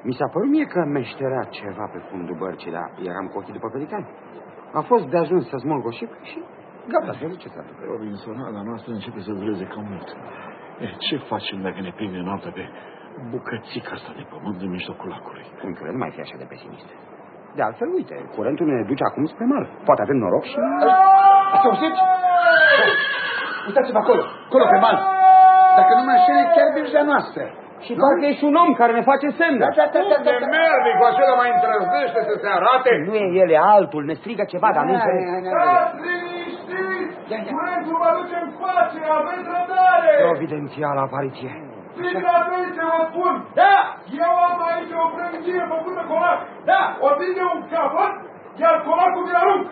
Mi s-a părut mie că meșterea ceva pe fundul bărcii, dar eram cu ochii după pelicani. A fost de ajuns să smulg o șipă și gata, să ce s-a întâmplat. Robinsonada noastră începe să vreze cam mult. Eh, ce facem dacă ne prinde noaptea pe bucățica asta de pământ din mijlocul lacului? Încă nu mai fi așa de pesimist. De altfel, uite, curentul ne duce acum spre mal. Poate avem noroc și... Ați auzit? Uitați-vă acolo, acolo pe mal. Dacă nu mă înșel, e chiar birja noastră. Și parcă e și un om care ne face semn. Da, da, da, da, da, Unde mernicul acela mai întrăznește să se arate? Nu e el, e altul, ne strigă ceva, dar nu înțeleg. Stați liniștiți! Curentul vă duce în face, aveți răbdare! Providențială apariție. Fiți atenți, vă spun! Da! Eu am aici o prângie făcută colac! Da! O prinde un capăt, iar colacul vi-l arunc!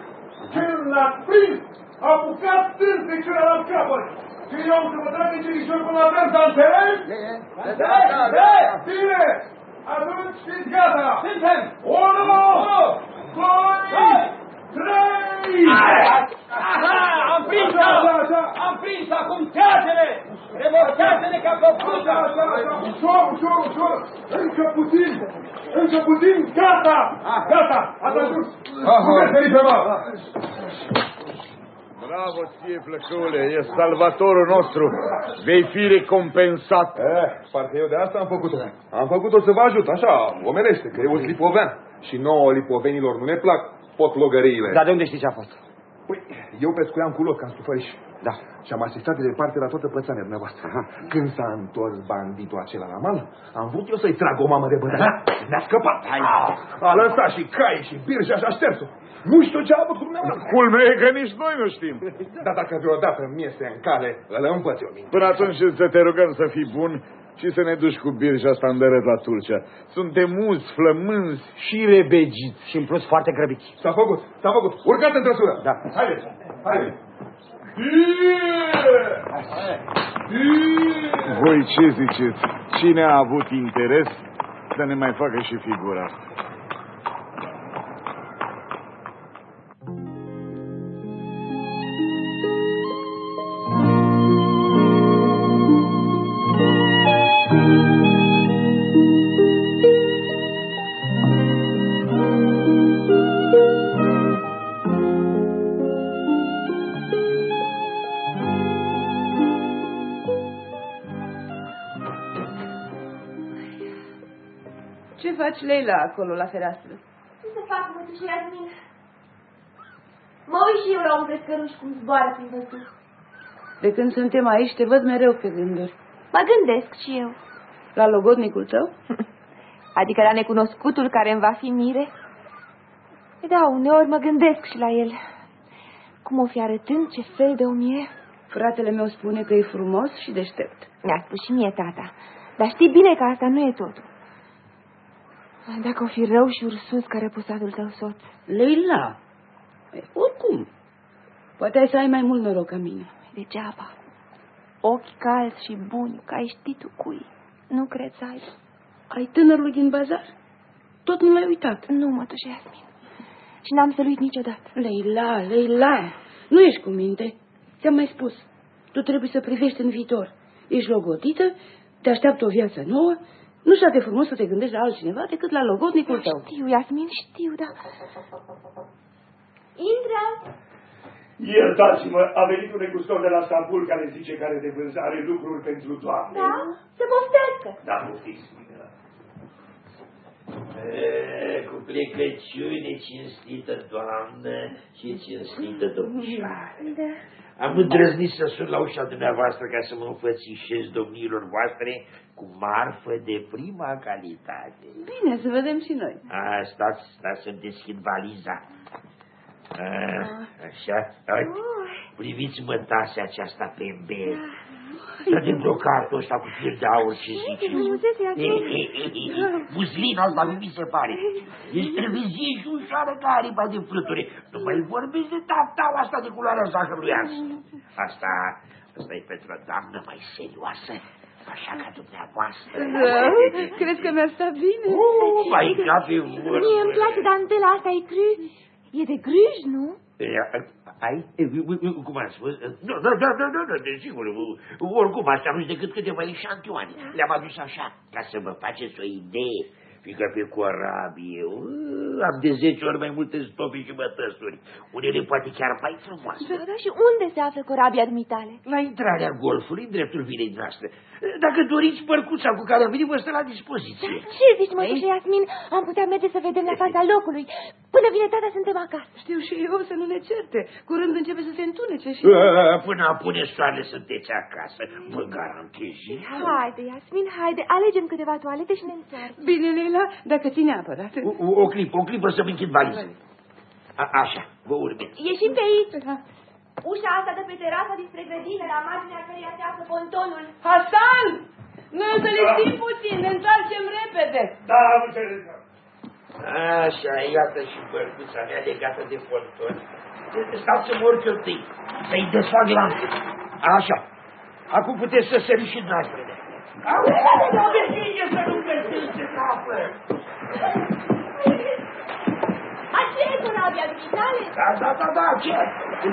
Când l-a prins, a apucat stâns de celălalt capăt! Și eu să vă trag de cerișor până la dreapta, înțeleg? Da, da, da, da. Bine! Atunci fiți gata! Suntem! Unu! Doi! Trei! Aha, am prins-o! Am prins acum teatele! Remorchează-ne ca căpuța! Ușor, ușor, ușor! Încă puțin! Încă puțin! Gata! Gata! Ați ajuns! Puteți pe mal! Bravo ție, plăcăule, e salvatorul nostru. Vei fi recompensat. Eh, parcă eu de asta am făcut-o. Am făcut-o să vă ajut, așa, omenește, că eu sunt lipovean. Și nouă lipovenilor nu ne plac potlogăriile. Dar de unde știi ce a fost? Păi, eu pescuiam cu loc, ca în stufăriș. Da. Și am asistat de departe la toată plățania dumneavoastră. Aha. Când s-a întors banditul acela la mal, am vrut eu să-i trag o mamă de bătaie. Ne-a scăpat. Hai. A lăsat și cai și birja și a șters-o. Nu știu ce a avut cu dumneavoastră. Culmea e că nici noi nu știm. Dar dacă vreodată mi este în cale, îl învăț eu minte. Până atunci să te rugăm să fii bun și să ne duci cu birja asta în dărât la Tulcea. Suntem mulți, flămânzi și rebegiți. Și în plus foarte grăbiți. S-a făcut, s-a făcut. Urcați în trăsură. Da. Haideți, haideți. Voi ce ziceți? Cine a avut interes să ne mai facă și figura asta? Faci, Leila, acolo, la fereastră? Ce să fac, mătușă Iasmin? Mă uit și eu la un pescăruș cum zboară prin văzduh. De când suntem aici, te văd mereu pe gânduri. Mă gândesc și eu. La logodnicul tău? Adică la necunoscutul care îmi va fi mire? E da, uneori mă gândesc și la el. Cum o fi arătând, ce fel de om e? Fratele meu spune că e frumos și deștept. Mi-a spus și mie tata. Dar știi bine că asta nu e totul. Dacă o fi rău și ursus ca răpusatul tău soț. Leila, e, oricum, poate ai să ai mai mult noroc ca mine. Degeaba. Ochi calzi și buni, ca ai ști tu cui. Nu cred să ai. Ai tânărul din bazar? Tot nu l-ai uitat. Nu, mătușe Iasmin. Și n-am să-l uit niciodată. Leila, Leila, nu ești cu minte. Ți-am mai spus. Tu trebuie să privești în viitor. Ești logodită, te așteaptă o viață nouă, nu știu de frumos să te gândești la altcineva decât la logodnicul Da, tău. Știu, Iasmin, știu, da. Intră! Iertați-mă, a venit un negustor de la Stambul care zice că are de vânzare lucruri pentru doamne. Da? Să poftească. Da, poftiți. E, cu plecăciune, cinstită doamnă și cinstită domnișoară. Da. Am îndrăznit să sun la ușa dumneavoastră ca să mă înfățișez domnilor voastre cu marfă de prima calitate. Bine, să vedem și noi. A, stați, stați să deschid valiza. A, așa, uite. Uh, priviți mătasea aceasta pe bel. Să de brocatul ăsta cu fir de aur și zice. Muslin asta mi se pare. Ești trevizie și ușoară ca aripa de fluturi. Nu mai vorbiți de taptau asta de culoarea zahărului ars. Asta, asta e pentru o doamnă mai serioasă. Așa ca dumneavoastră. Da, crezi că mi-ar sta bine? Uh, mai ca pe vârstă. Mie îmi place dantela asta, e gru. E de grij, nu? Ai? Cum am spus? Da, da, da, da, da, da, desigur. Oricum, asta nu decât câteva eșantioane. Le-am adus așa, ca să vă faceți o idee fiindcă pe corabie uh, am de zece ori mai multe stopi și bătăsuri. Unele poate chiar mai frumoase. Da, da, și unde se află corabia dumitale? La intrarea golfului, în dreptul vilei noastre. Dacă doriți părcuța cu care am venit, vă stă la dispoziție. Da, ce zici, mătușe Iasmin? Am putea merge să vedem la fața locului. Până vine tata, suntem acasă. Știu și eu să nu ne certe. Curând începe să se întunece și... Până apune soarele sunteți acasă. Vă garantez. Haide, Iasmin, haide. Alegem câteva toalete și ne înțearcă. Bine, Leila, dacă ține apărat. O, o clipă, o clipă să-mi închid valiza. Așa, vă urmeți. Ieșim pe aici. Ușa asta de pe terasa dinspre grădină, la marginea căreia se află pontonul. Hasan! Noi să le știm puțin, ne întoarcem repede. Da, am înțeles. Așa, iată și bărcuța mea legată de ponton. Stau să mă urc eu întâi, să-i desfac lampul. Așa. Acum puteți să săriți și noastră. Auzi, să nu găsește capă! Aceea e corabia dumitale? Da, da, da, da, ce?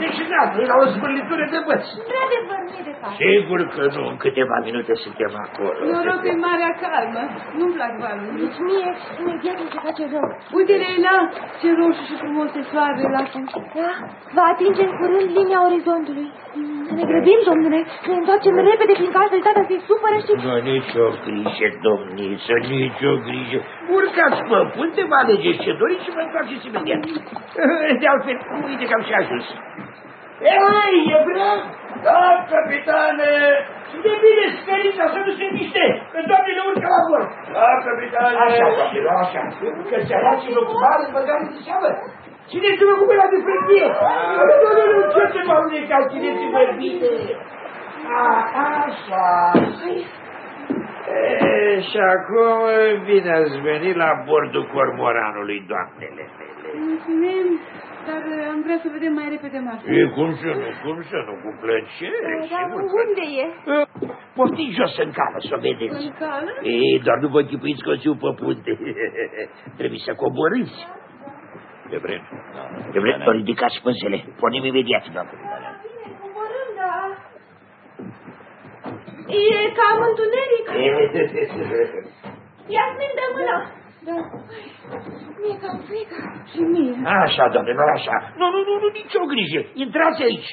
Deci neagră, la o zvârlitură de băți. Într-adevăr, nu e de fapt. Sigur că nu, în câteva minute suntem acolo. Noroc în marea calmă. Nu-mi plac valul. Nici mie, imediat mi se face rău. Uite, Leila, ce roșu și frumos se soarele la acum. Da, va atinge în curând linia orizontului. Să ne grăbim, domnule, să ne întoarcem repede, fiindcă altfel tata se supără și... Nu, nicio grijă, domniță, nicio grijă. Urcați pe punte, vă alegeți ce doriți și vă întoarceți imediat. De altfel, uite că am și ajuns. Ei, e vrem? Da, capitane! Și de bine scărița să nu se miște, că doamnele urcă la bord. Da, capitane! Așa, doamnelor, așa. Că țăraților cu mare băgare de seamă. Țineți-vă cu mâna de frânghie! Nu, nu, nu, nu, ce să mă alunecați? Țineți-vă bine! A, așa! E, și acum bine ați venit la bordul cormoranului, doamnele mele. Mulțumim, dar am vrea să vedem mai repede Marta. E, cum să nu, cum să nu, cu plăcere. Dar sigur că- unde e? Poftiți jos în cală, să o vedeți. În cală? Ei, doar nu vă închipuiți că o țiu pe punte. Trebuie să coborâți. De vrem. De vrem, vă ridicați spânzele. Pornim imediat. Coborâm, da. E cam întuneric. Iasmin, dă mâna. Da. Mie cam frică. Și mie. Așa, doamnelor, așa. Nu, nu, nu, nu, nicio grijă. Intrați aici.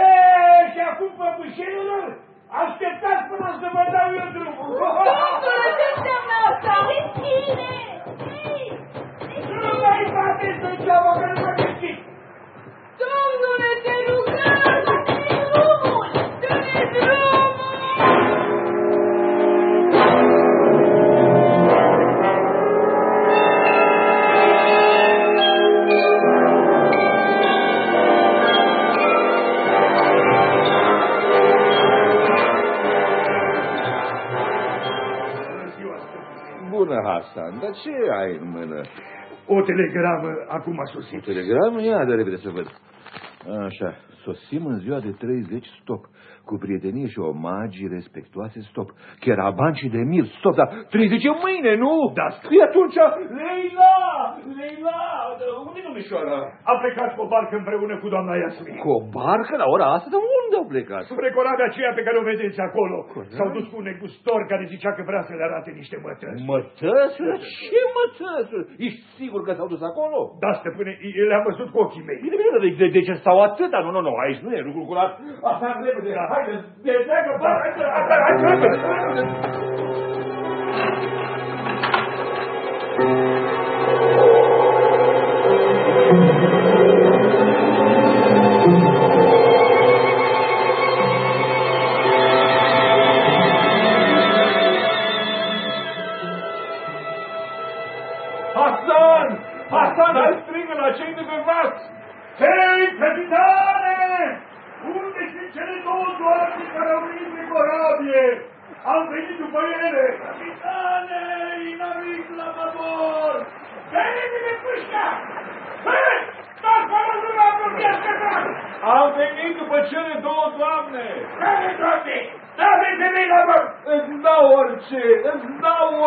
Ei, și acum, păpușelilor, așteptați până să vă dau eu drumul. Dar ce ai în mână? O telegramă acum a sosit. Telegramă? Ia de repede să văd. Așa, sosim în ziua de 30, stop. Cu prietenie și omagii respectuoase, stop. Cheraban și de mil, stop, dar 30 e mâine, nu? Da, scrie atunci... Leila! Leila! Unde domnișoara? A plecat cu o barcă împreună cu doamna Iasmin. Cu o barcă la ora asta? Dar unde au plecat? Spre corabia aceea pe care o vedeți acolo. S-au dus cu un negustor care zicea că vrea să le arate niște mătări. Mătăsuri? Ce mătăsuri? Ești sigur că s-au dus acolo? Da, stăpâne, le-am văzut cu ochii mei. Bine, bine, de, de, de ce stau atâta? Nu, nu, nu, aici nu e lucru curat. Asta am They take a bus. I said, I said, I took it.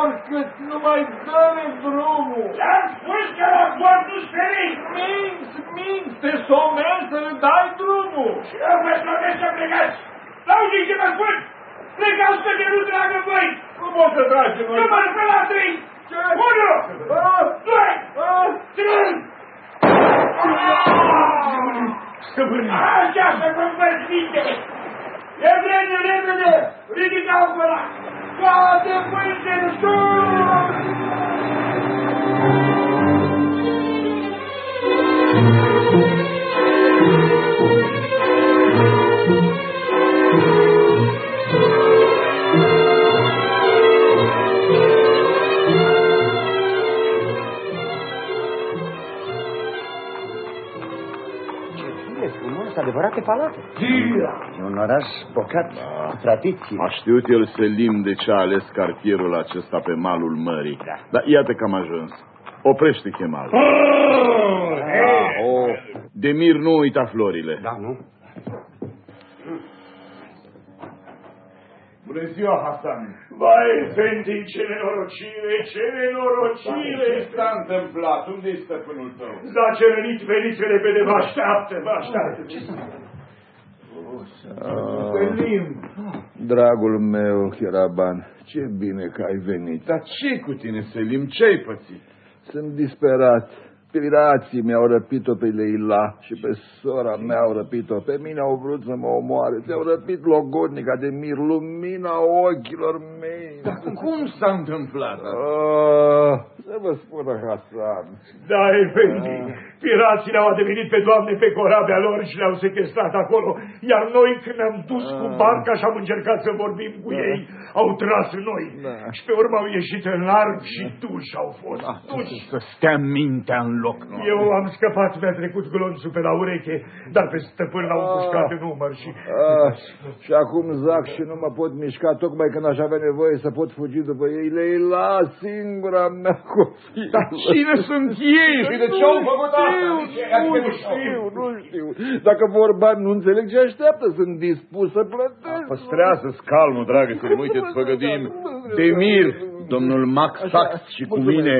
Dau oricât, numai dă-ne drumul! Le-am spus că la bord nu-s fericit! Minți, minți, te somezi să ne dai drumul! Și eu vă slăvesc să plecați! L-auziți ce vă spun? Plecați pe de nu tragă voi! Cum o să tragem noi? Număr pe la trei! Unu! Doi! Trei! Stăpâne! Așa să vă împărțite! Evreni, repede! Ridicați mâna! Toate mâinile oraș bogat, cu tradiție. A știut el Selim de ce a ales cartierul acesta pe malul mării. Da. Dar iată că am ajuns. Oprește chemalul. Oh, Demir nu uita florile. Da, nu? Bună ziua, Hasan. Vai, Fendi, ce nenorocire, ce nenorocire! Ce s-a întâmplat? Unde-i stăpânul tău? S-a cerănit, veniți repede, vă așteaptă, vă așteaptă. Ce Selim. Dragul meu, Cheraban, ce bine că ai venit. Dar ce cu tine, Selim? Ce-ai pățit? Sunt disperat. Pirații mi-au răpit-o pe Leila și pe sora mea au răpit-o. Pe mine au vrut să mă omoare. Ți-au răpit logodnica de mir, lumina ochilor mei. Dar cum s-a întâmplat? Oh, să vă spună Hasan. Da, Efendi, pirații le-au adevenit pe doamne pe corabia lor și le-au sequestrat acolo, iar noi când ne-am dus cu barca și am încercat să vorbim cu ei, au tras în noi. Și pe urmă au ieșit în larg și duși au fost. Duși. Să stea mintea în loc. nu? Eu am scăpat, mi-a trecut glonțul pe la ureche, dar pe stăpân l-au pușcat în umăr și... Ah, și acum zac și nu mă pot mișca, tocmai când aș avea nevoie să pot fugi după ei. Leila, singura mea copil. Dar cine sunt ei și de ce au făcut asta? Nu știu, nu știu. Dacă vorba, nu înțeleg ce așteaptă. Sunt dispus să plătesc. Păstrează-ți calmul, dragă, să uite, îți făgădim. Demir, domnul Max Sax și cu mine,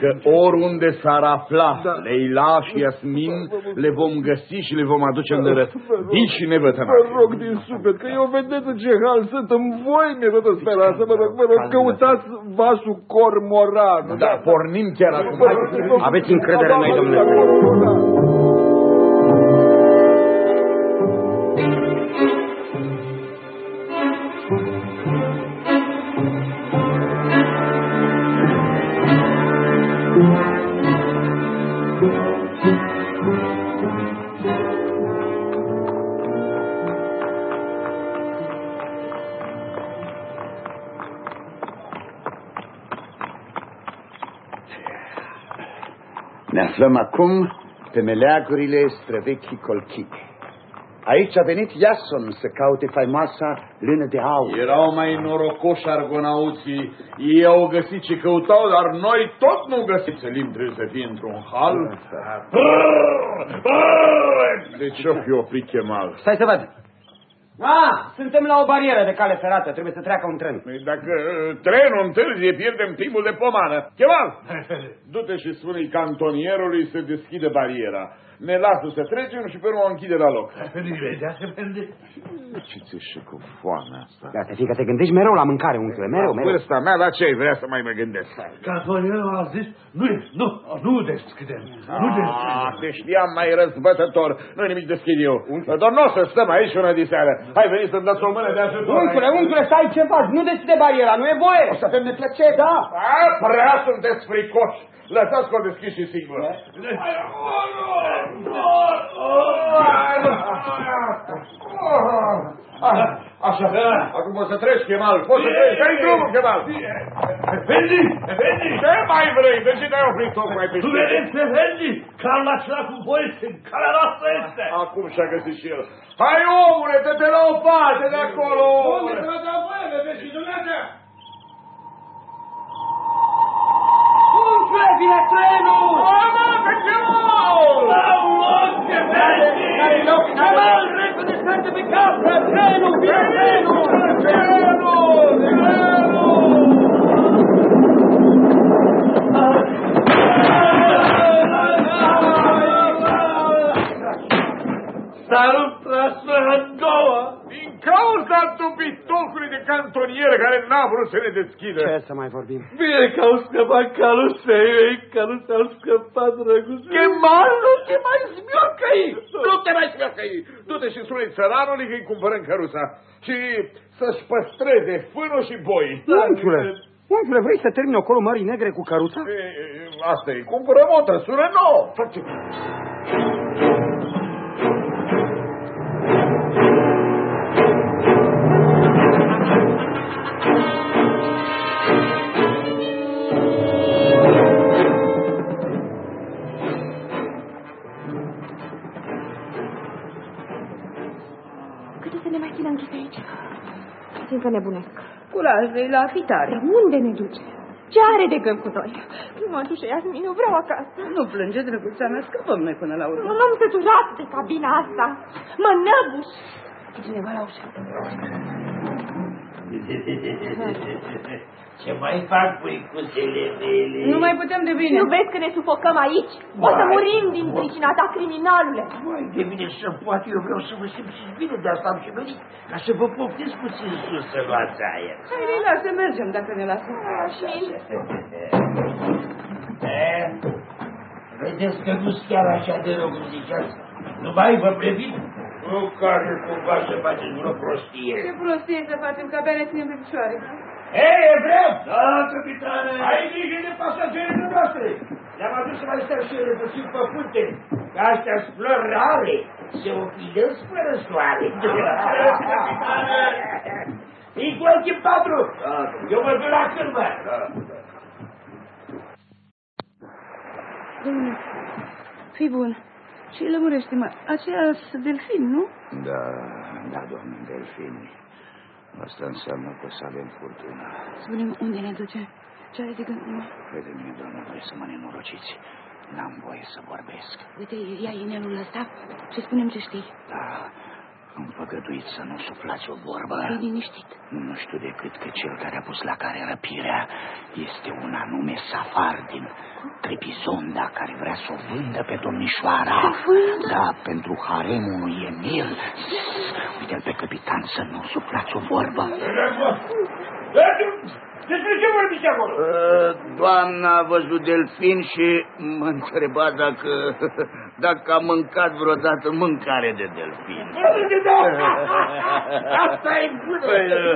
că oriunde s-ar afla Leila și Yasmin, le vom găsi și le vom aduce în dărăt. Vin și ne vătăm. Vă rog din suflet că eu vedeți în ce hal sunt în voi, mi-e toată speranța. Vă rog, vă rog, căutați vasul cormoran. Da, pornim chiar acum. Aveți încredere în noi, domnule. Ne aflăm acum pe meleagurile străvechii colchite. Aici a venit Iason să caute faimoasa lână de aur. Erau mai norocoși argonauții. Ei au găsit ce căutau, dar noi tot nu găsim. Selim trebuie să fie într-un hal. De ce o fi oprit chemal? Stai să văd. Ah, suntem la o barieră de cale ferată. Trebuie să treacă un tren. Păi Dacă uh, trenul întârzie, pierdem timpul de pomană. Chemal, du-te și spune-i cantonierului să deschide bariera. Ne lasă să trecem și pe urmă o închide la loc. Ce ți și cu foamea asta? Iată, fii că te gândești mereu la mâncare, unchiule, mereu, La mereu. vârsta mea, la ce ai vrea să mai mă gândesc? Cantonierul a zis, nu, nu, nu deschidem, nu Ah, deschidem. te știam mai răzbătător. Nu-i nimic deschid eu. Doar nu o să stăm aici una de seară. Hai, veni să-mi dați o mână de ajutor. Uncule, uncule, stai ce faci? Nu deschide bariera, nu e voie. O să avem neplăcere. Da. A, prea sunteți fricoși. Lăsați că o deschid și singur. Așa, acum poți să treci, Chemal, poți să treci, dai drumul, Chemal. Fendi, Fendi! Ce mai vrei? De ce te-ai oprit tocmai pe Tu vedeți, Fendi, calul acela cu voi, în calea noastră este. Acum și-a găsit și el. Hai, omule, dă-te la o parte de acolo, omule. Unde să vă dau voie, vedeți și dumneavoastră? Trenul! Mama, pe ce loc? La loc, ce merge! Care loc? Camal, repede, sarte pe cap! Trenul, vine trenul! Trenul! Trenul! S-a rupt trasul în două! Din cauza topitocului de cantonieră care n-a vrut să ne deschidă. Ce să mai vorbim? Bine că au scăpat calusei mei, caluse au scăpat, drăguțe. Chemal, nu te mai smiocăi! Nu te mai smiocăi! Du-te și spune țăranului că îi cumpărăm căruța și să-și păstreze fânul și boi. Unchiule, unchiule, vrei să termin acolo Mării Negre cu căruța? E, e, Asta e, cumpărăm o trăsură nouă. Cât Fiindcă nebunesc. Curajul la fitare. De unde ne duce? Ce are de gând cu noi? Mătușă Iasmin, eu vreau acasă. Nu plânge, drăguța mea, scăpăm noi până la urmă. Nu m-am săturat de cabina asta. Mă năbuș. Cineva la ușă. Ce mai fac puicuțele mele? Nu mai putem de bine. Nu vezi că ne sufocăm aici? O să murim din pricina ta, criminalule. Mai de bine să poate, eu vreau să vă simțiți bine, de asta am și venit, ca să vă poftiți puțin sus să luați aer. Hai, ne lasă, mergem dacă ne lasă. Eh, Vedeți că nu-s chiar așa de rău cum ziceați. Numai vă previn, nu care cumva să faceți vreo prostie. Ce prostie să facem, că abia ne ținem pe picioare. Hei, evreu! Da, capitane! Ai grijă de pasagerii noastre! Le-am adus să mai stau și ele puțin pe punte, că astea sunt flori rare, se opilesc fără soare. Fii cu ochii patru! Eu mă duc la cârmă! Domnule, fii bun. Și lămurește-mă, aceea delfin, nu? Da, da, doamne, delfini. Asta înseamnă că o să avem furtună. Spune-mi unde ne duce. Ce are de gând cu noi? Crede mine, doamne, voi să mă nenorociți. N-am voie să vorbesc. Uite, ia inelul ăsta și spunem ce știi. Da, îmi făgăduiți să nu suflați o vorbă. Fii liniștit. Nu știu decât că cel care a pus la care răpirea este un anume safar din Trepizonda care vrea să o vândă pe domnișoara. Da, pentru haremul unui emir. Uite-l pe capitan să nu suflați o vorbă. Despre ce vorbiți acolo? Doamna a văzut delfin și mă întreba dacă, dacă a mâncat vreodată mâncare de delfin. Asta e bună!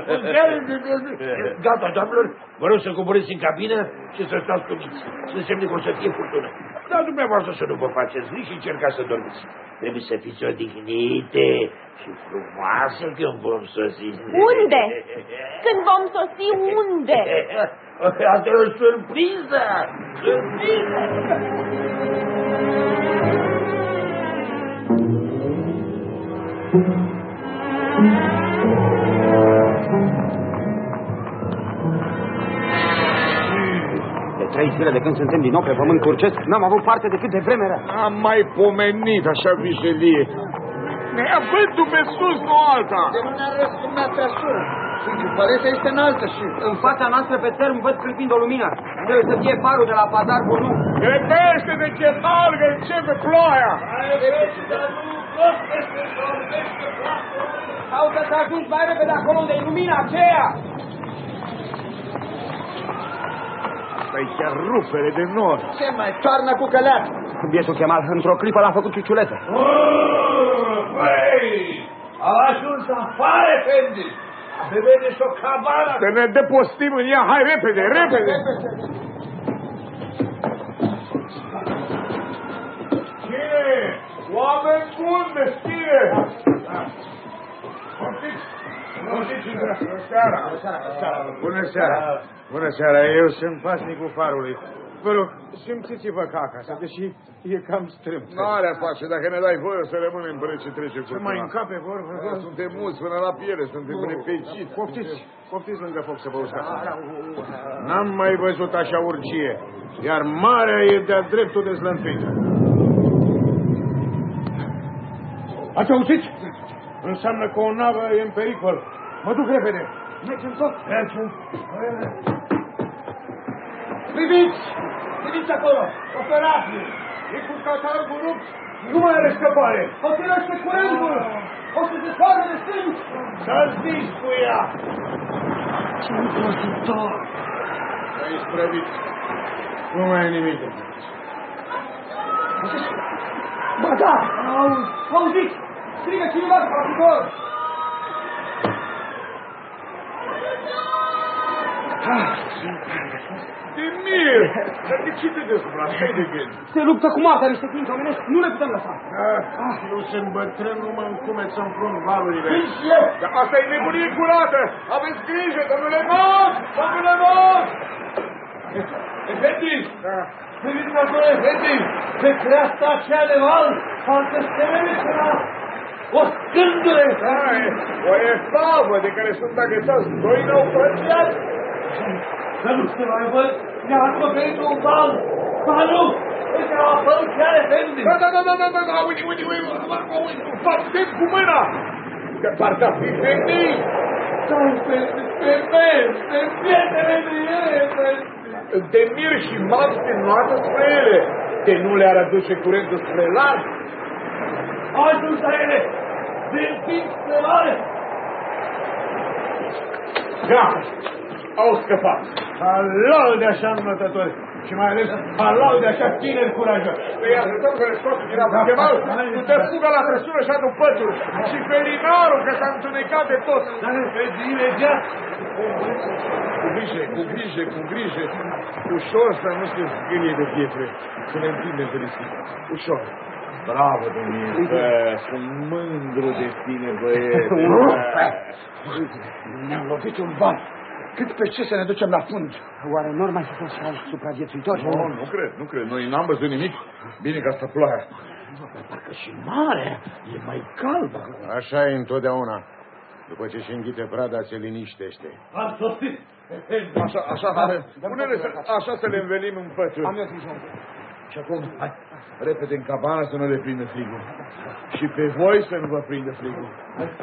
Mâncare de delfin. Gata, doamnelor, vă rog să coborâți în cabină și să stați cu minți. Sunt semne că o să fie furtună. Dar dumneavoastră să nu vă faceți griji și încercați să dormiți. Trebuie să fiți odihnite și frumoasă când vom sosi. Unde? Când vom sosi, unde? Asta e o surpriză! Surpriză! De trei zile de când suntem din nou pe pământ turcesc, n-am avut parte decât de vreme rea. Am mai pomenit așa vijelie. Ne ia vântul pe sus, nu alta. De nu ne-a răsturnat trăsură. Și părerea este înaltă și... În fața noastră pe țărm văd clipind o lumină. Trebuie să fie farul de la Pazar Bunu. Crepește de chetal că începe ploaia. Caută să ajungi mai repede acolo unde e lumina aceea. Asta e chiar rupere de nor. Ce mai toarnă cu căleat? Bietul Chemal, într-o clipă l-a făcut ciuciuletă. Băi, a ajuns afară, Fendi. Se vede și o cabană. Să ne depostim în ea, hai repede, repede. Cine? Oameni buni, deschide! Poftiți! Poftiți, bună seara! Bună seara! Bună seara! Eu sunt pasnicul farului. Vă rog, simțiți-vă ca acasă, deși e cam strâmb. Nu are face, dacă ne dai voie să rămânem până ce trece Ce mai încape vorbă? Da, suntem mulți până la piele, suntem repeciți. Poftiți, poftiți lângă foc să vă uscați. N-am mai văzut așa urgie, iar marea e de-a dreptul dezlănțuită. Ați auzit? Înseamnă că o navă e în pericol. Mă duc repede. Mergem tot? Mergem. Priviți! Priviți acolo! Operație! E cu catargul rupt, nu mai are scăpare! Hotărăște curentul! O să se soară de stâng! Să-ți zici cu ea! Ce îngrozitor! Ai isprăvit. Nu mai e nimic de făcut. Ba da! Auzi! Auziți! Strigă cineva de ajutor! Ah, Demir! Dar de ce te desbraci? Ce de gând? Se luptă cu moartea niște ființe omenești, nu le putem lăsa. Ah, eu sunt bătrân, nu mă încumet să împrun valurile. Nici eu. Dar asta e nebunie curată! Aveți grijă, domnule Moc! Domnule Moc! Efendi! Priviți acolo, Efendi! Pe creasta aceea de val, parcă se vede ceva. O scândure! Hai, o epavă de care sunt agățați doi naufragiați. Să nu se mai văd, ne-a acoperit un val. Ba nu! Uite, a apărut chiar Efendi! Da, da, da, da, da, da, da, uite, uite, uite, uite, uite, cu mâna! De partea fi Efendi! Stai, pe, pe, pe, pe pietele de ele, Demir și Max te noată spre ele. De nu le-ar aduce curentul spre larg. Ajuns la ele! Din timp spre mare! Gata! Au scăpat. Halal de așa învățători și mai ales halal de așa tineri curajoși. Îi ajutăm să le scoată din apă. Chemal, tu te fugă la trăsură și adu pătul. Și felinarul, că s-a întunecat de tot. Vezi imediat. Cu grijă, cu grijă, cu grijă. Ușor să nu se zgârie de pietre. Să ne întindem pe risipă. Ușor. Bravo, domnule. Sunt mândru de tine, băiete. Ne-am lovit un val. Cât pe ce să ne ducem la fund? Oare nu ar mai fi fost și alți supraviețuitori? Nu, nu cred, nu cred. Noi n-am văzut nimic. Bine că asta ploaia. Parcă și mare e mai caldă. Așa e întotdeauna. După ce și înghite prada, se liniștește. Am sosit. Așa, așa, pune-le să, așa să le învelim în pături. Am eu grijă. Și acum, hai, repede în cabană să nu le prindă frigul. Și pe voi să nu vă prindă frigul.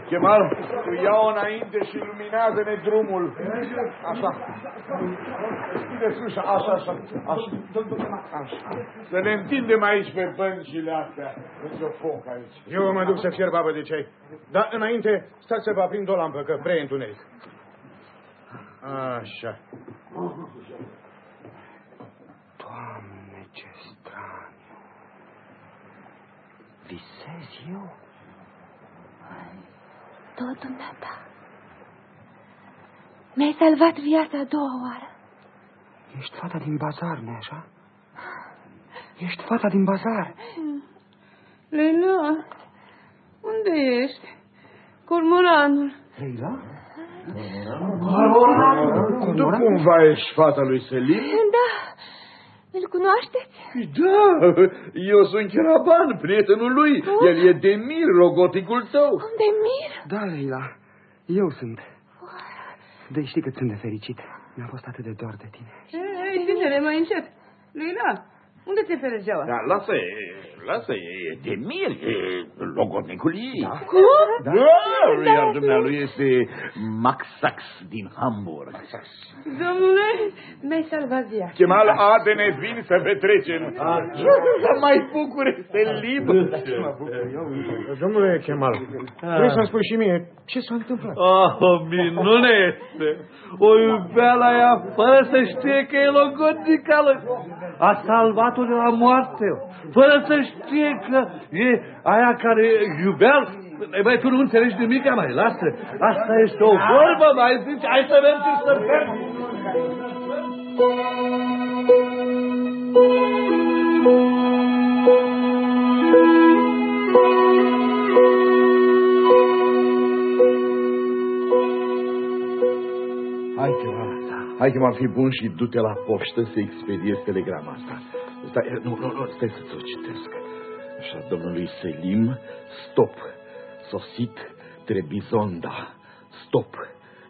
Chemal, tu ia-o înainte și luminează-ne drumul. Așa. Deschide ușa, așa, așa, așa. așa. Să ne întindem aici pe băncile astea. Deci o foc aici. Eu mă duc să fier babă de ceai. Dar înainte, stați să vă aprind o lampă, că prea e întuneric. Așa. Doamne, ce straniu. Visez eu? Tot dumneata. Mi-ai salvat viața a doua oară. Ești fata din bazar, nu așa? Ești fata din bazar. Leila, unde ești? Cormoranul. Leila? Tu cumva ești fata lui Selim? Da, îl cunoașteți? Da, eu sunt Cheraban, prietenul lui. El e Demir, rogoticul tău. Demir? Da, Leila, eu sunt. De știi cât sunt de fericit. Mi-a fost atât de dor de tine. Ei, tinere, mai încet. Leila, unde ți-e ferejeaua? Da, lasă, lasă, e Demir, e logoticul ei. Da? Cum? Da, da iar dumnealui este Max Sax din Hamburg. Domnule, mi-ai salvat viața. Chemal Adene, vin să petrecem. Să mai bucure, Selim. Domnule Kemal, vrei să-mi spui și mie ce s-a întâmplat? Oh, o minune este. O iubea la ea fără să știe că e logoticală. A salvat-o de la moarte, fără să știe că e aia care iubea Băi, tu nu înțelegi nimic, mai lasă. Asta este o vorbă, mai zici, hai să mergem să Hai, chema, hai că m-ar fi bun și du-te la poștă să expediezi telegrama asta. Stai, nu, nu, nu, stai să ți-o citesc. Așa, domnului Selim, stop, sosit Trebizonda, stop,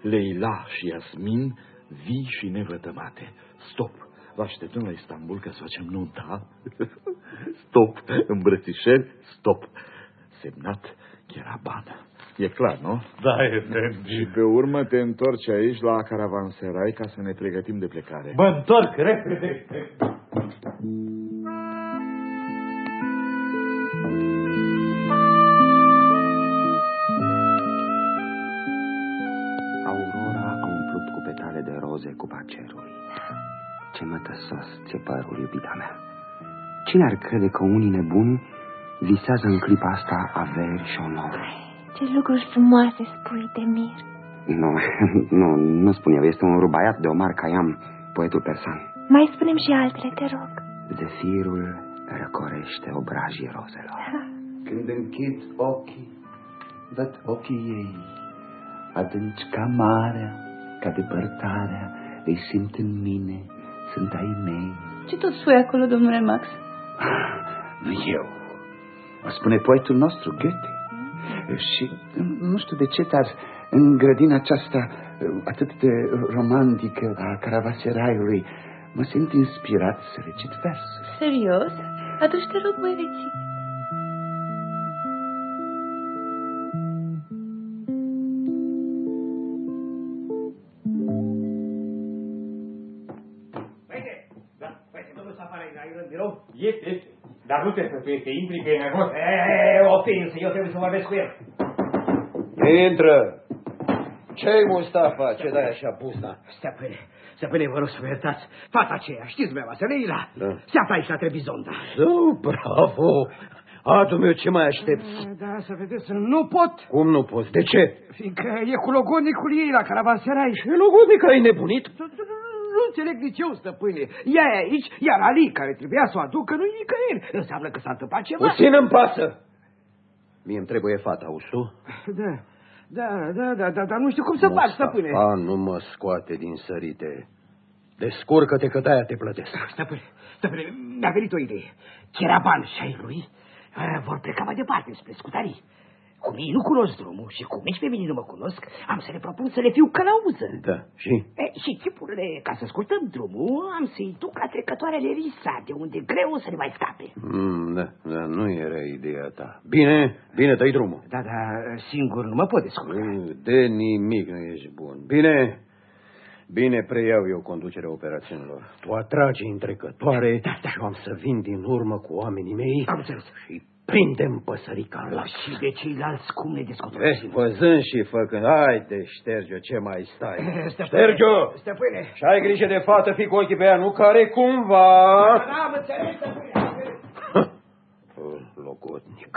Leila și Yasmin, vii și nevătămate, stop, vă așteptăm la Istanbul ca să facem nunta, stop, îmbrățișeri, stop, semnat Cheraban. E clar, nu? Da, e Și pe urmă te întorci aici la caravanserai ca să ne pregătim de plecare. Mă întorc repede. Ce mătăsos ți părul, iubita mea. Cine ar crede că unii nebuni visează în clipa asta averi și onor? Ce lucruri frumoase spui, Demir. Nu, nu, nu spun eu, este un rubaiat de Omar Khayyam, poetul persan. Mai spunem și altele, te rog. Zefirul răcorește obrajii rozelor. Când închid ochii, văd ochii ei, adânci ca marea, ca depărtarea, îi simt în mine, sunt ai mei. Ce tot spui acolo, domnule Max? Nu eu. O spune poetul nostru, Goethe. Și nu știu de ce, dar în grădina aceasta atât de romantică a caravaseraiului, mă simt inspirat să recit versuri. Serios? Atunci te rog, voi reți. Este, este. Dar nu te să te intri că e nervos. E, ofensă, eu trebuie să vorbesc cu el. Intră! Ce-i, Mustafa? Ce dai așa buzna? Stăpâne, stăpâne, vă rog să mă iertați. Fata aceea, știți dumneavoastră, Leila? Da. Se află aici la Trebizonda. Zău, bravo! Adu meu, ce mai aștepți? Da, să vedeți, nu pot. Cum nu poți? De ce? Fiindcă e cu logodnicul ei la caravanserai. Ce logodnic ai nebunit? Nu înțeleg nici eu, stăpâne. Ea e aici, iar Ali, care trebuia să o aducă, nu-i nicăieri. Înseamnă că s-a întâmplat ceva. Puțin îmi pasă. Mie îmi trebuie fata, usu? Da, da, da, da, da, dar nu știu cum să fac, stăpâne. Mustafa nu mă scoate din sărite. Descurcă-te că de-aia te plătesc. Stăpâne, stăpâne, mi-a venit o idee. Cheraban și ai lui eh, vor pleca mai departe spre scutarii. Cum ei nu cunosc drumul și cum nici pe mine nu mă cunosc, am să le propun să le fiu călăuză. Da, și? E, și chipurile, ca să scurtăm drumul, am să-i duc la trecătoarele Risa, de unde greu să le mai scape. Mm, da, da, nu era ideea ta. Bine, bine, dai drumul. Da, da, singur nu mă pot descurca. De nimic nu ești bun. Bine, bine preiau eu conducerea operațiunilor. Tu atragi întrecătoare da, da. și eu am să vin din urmă cu oamenii mei. Am înțeles. Și prindem păsărica în lac. Și de ceilalți cum ne discutăm? Vezi, văzând și făcând, haide, șterge ce mai stai. Stăpâne, Șterge-o! Stăpâne! Și ai grijă de fată, fi cu ochii pe ea, nu care cumva... Da, da, am înțeles, stăpâne. Logodnic.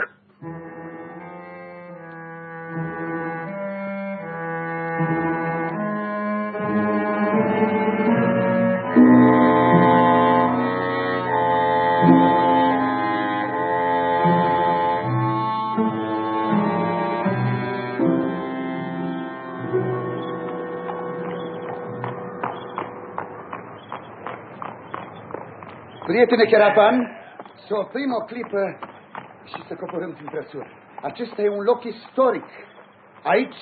Prietene Cherapan, să oprim o clipă și să coborâm din trăsură. Acesta e un loc istoric. Aici,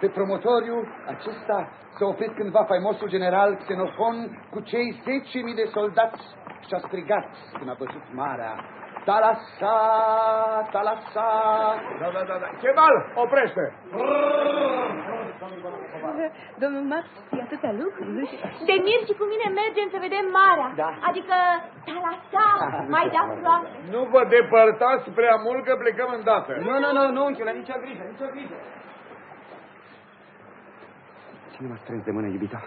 pe promotoriu, acesta s-a oprit cândva faimosul general Xenofon cu cei 10.000 de soldați și a strigat când a văzut marea. Talasa, talasa. Da, da, da, da. Cheval, oprește! Domnul Max, e atâtea lucruri. Demir și cu mine mergem să vedem marea. Da. Adică Talasa, mai de aproape. Nu vă depărtați prea mult că plecăm îndată. Nu, nu, nu, nu, unchiule, nicio grijă, nicio grijă. Ține mă strâns de mână, iubita,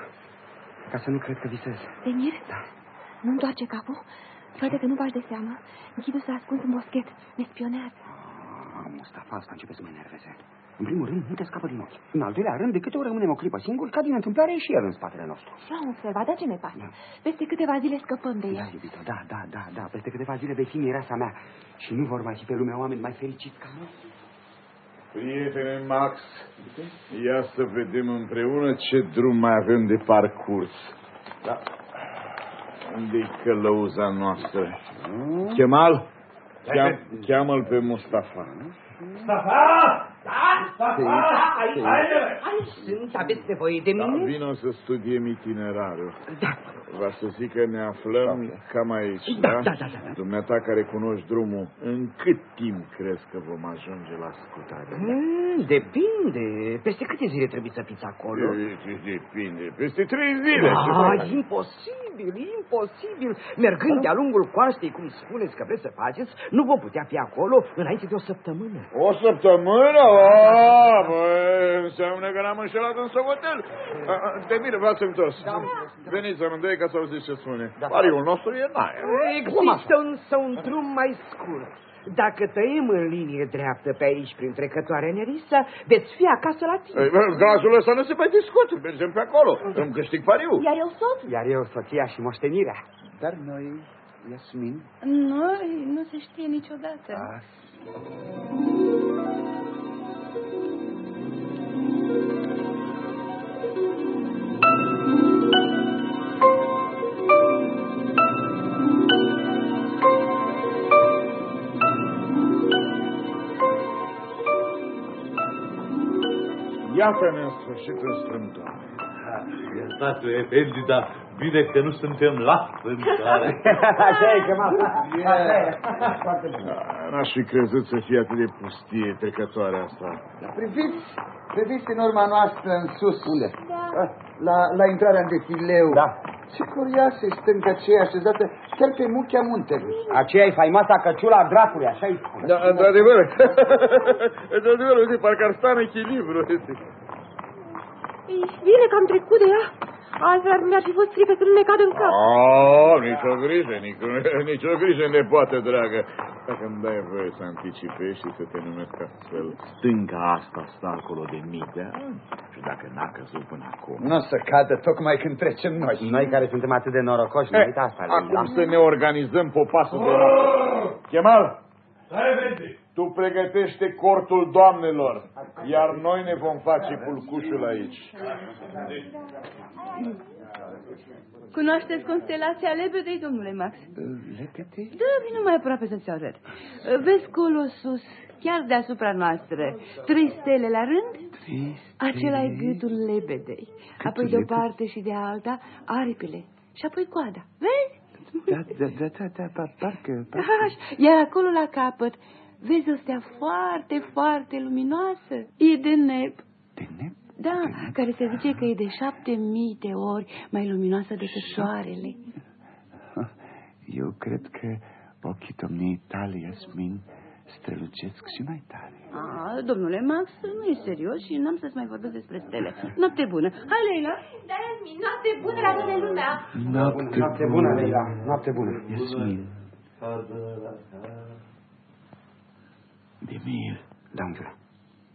ca să nu cred că visez. Demir? Da. Nu întoarce capul? Poate că nu v-aș de seama. Ghidul s-a ascuns în boschet. Ne spionează. Ah, Mustafa, asta începe să mă enerveze. În primul rând, nu te scapă din ochi. În al doilea rând, de câte ori rămânem o clipă singur, ca din întâmplare e și el în spatele nostru. L-am observat, dar ce ne pasă? Peste câteva zile scăpăm de Da, el. iubito, da, da, da, da. Peste câteva zile vei fi mireasa mea și nu vor mai fi pe lumea oameni mai fericiți ca noi. Prietene Max, ia să vedem împreună ce drum mai avem de parcurs. Da. Unde-i călăuza noastră? Kemal, cheam, cheamă-l pe Mustafa. Mustafa! Da? Mustafa! Aici, aici, Aici sunt, aveți nevoie de Da, mine? vino să studiem itinerarul. Da. Va să zic că ne aflăm cam aici, Da, da? da, da, da. Dumneata care cunoști drumul, în cât timp crezi că vom ajunge la scutare? Hmm, depinde. Peste câte zile trebuie să fiți acolo? De- Depinde. Peste trei zile. Ah, imposibil, imposibil. Mergând de-a lungul coastei, cum spuneți că vreți să faceți, nu vom putea fi acolo înainte de o săptămână. O săptămână? Oh, băi, înseamnă că n-am înșelat în socotel. A, a, De bine, v-ați întors. Veniți amândoi ca să auziți ce spune. Pariul nostru e naie. Există însă un drum mai scurt. Dacă tăiem în linie dreaptă pe aici, prin trecătoarea Nerissa, veți fi acasă la timp. Ei, bă, Gazul ăsta nu se mai discută. Mergem pe acolo. Îmi câștig pariul. Iar eu soț? Iar eu, soția și moștenirea. Dar noi, Iasmin, Noi nu se știe niciodată. Iată-ne în sfârșit în strâmtoare. Iertați Efendi, dar bine că nu suntem la strâmtoare. Așa e, Kemal. Așa e. Foarte bine. Da, N-aș fi crezut să fie atât de pustie trecătoarea asta. priviți, priviți în urma noastră în sus. Unde? La, la intrarea în defileu. Da. Ce curioasă e stânca aceea așezată chiar pe muchea muntelui. Aceea e faimoasa căciula dracului, așa e spune. Da, într-adevăr. într-adevăr, uite, parcă ar sta în echilibru. E bine că am trecut de ea. Altfel mi-ar fi fost frică să nu ne cad în cap. Oh, nicio grijă, nicio, nicio grijă, nepoată dragă. Dacă îmi dai voie să anticipezi și să te numesc astfel, stânga asta stă acolo de mii de ani. Și dacă n-a căzut până acum... Nu o să cadă tocmai când trecem noi. Noi care suntem atât de norocoși, Eh, noi asta. Acum să ne organizăm popasul de noapte. Chemal, tu pregătește cortul doamnelor, iar noi ne vom face culcușul aici. Cunoașteți constelația Lebedei, domnule Max? Lepete? Da, vino mai aproape să-ți arăt. Vezi colo sus, chiar deasupra noastră, trei stele la rând? Acela e gâtul lebedei. Apoi de o lebede? parte și de alta, aripile. Și apoi coada. Vezi? Da, da, da, da, da, da parcă, parcă. Așa. Iar acolo la capăt, vezi o stea foarte, foarte luminoasă. E de neb. De neb? Da, care se zice că e de șapte mii de ori mai luminoasă decât soarele. Eu cred că ochii domniei tale, Iasmin, strălucesc și mai tare. A, domnule Max, nu e serios și n-am să-ți mai vorbesc despre stele. Noapte bună. Hai, Leila. Da, Yasmin, noapte bună la toată lumea. Noapte, Noapte bună, Leila. Noapte bună. Iasmin. Demir. Da, unchiule.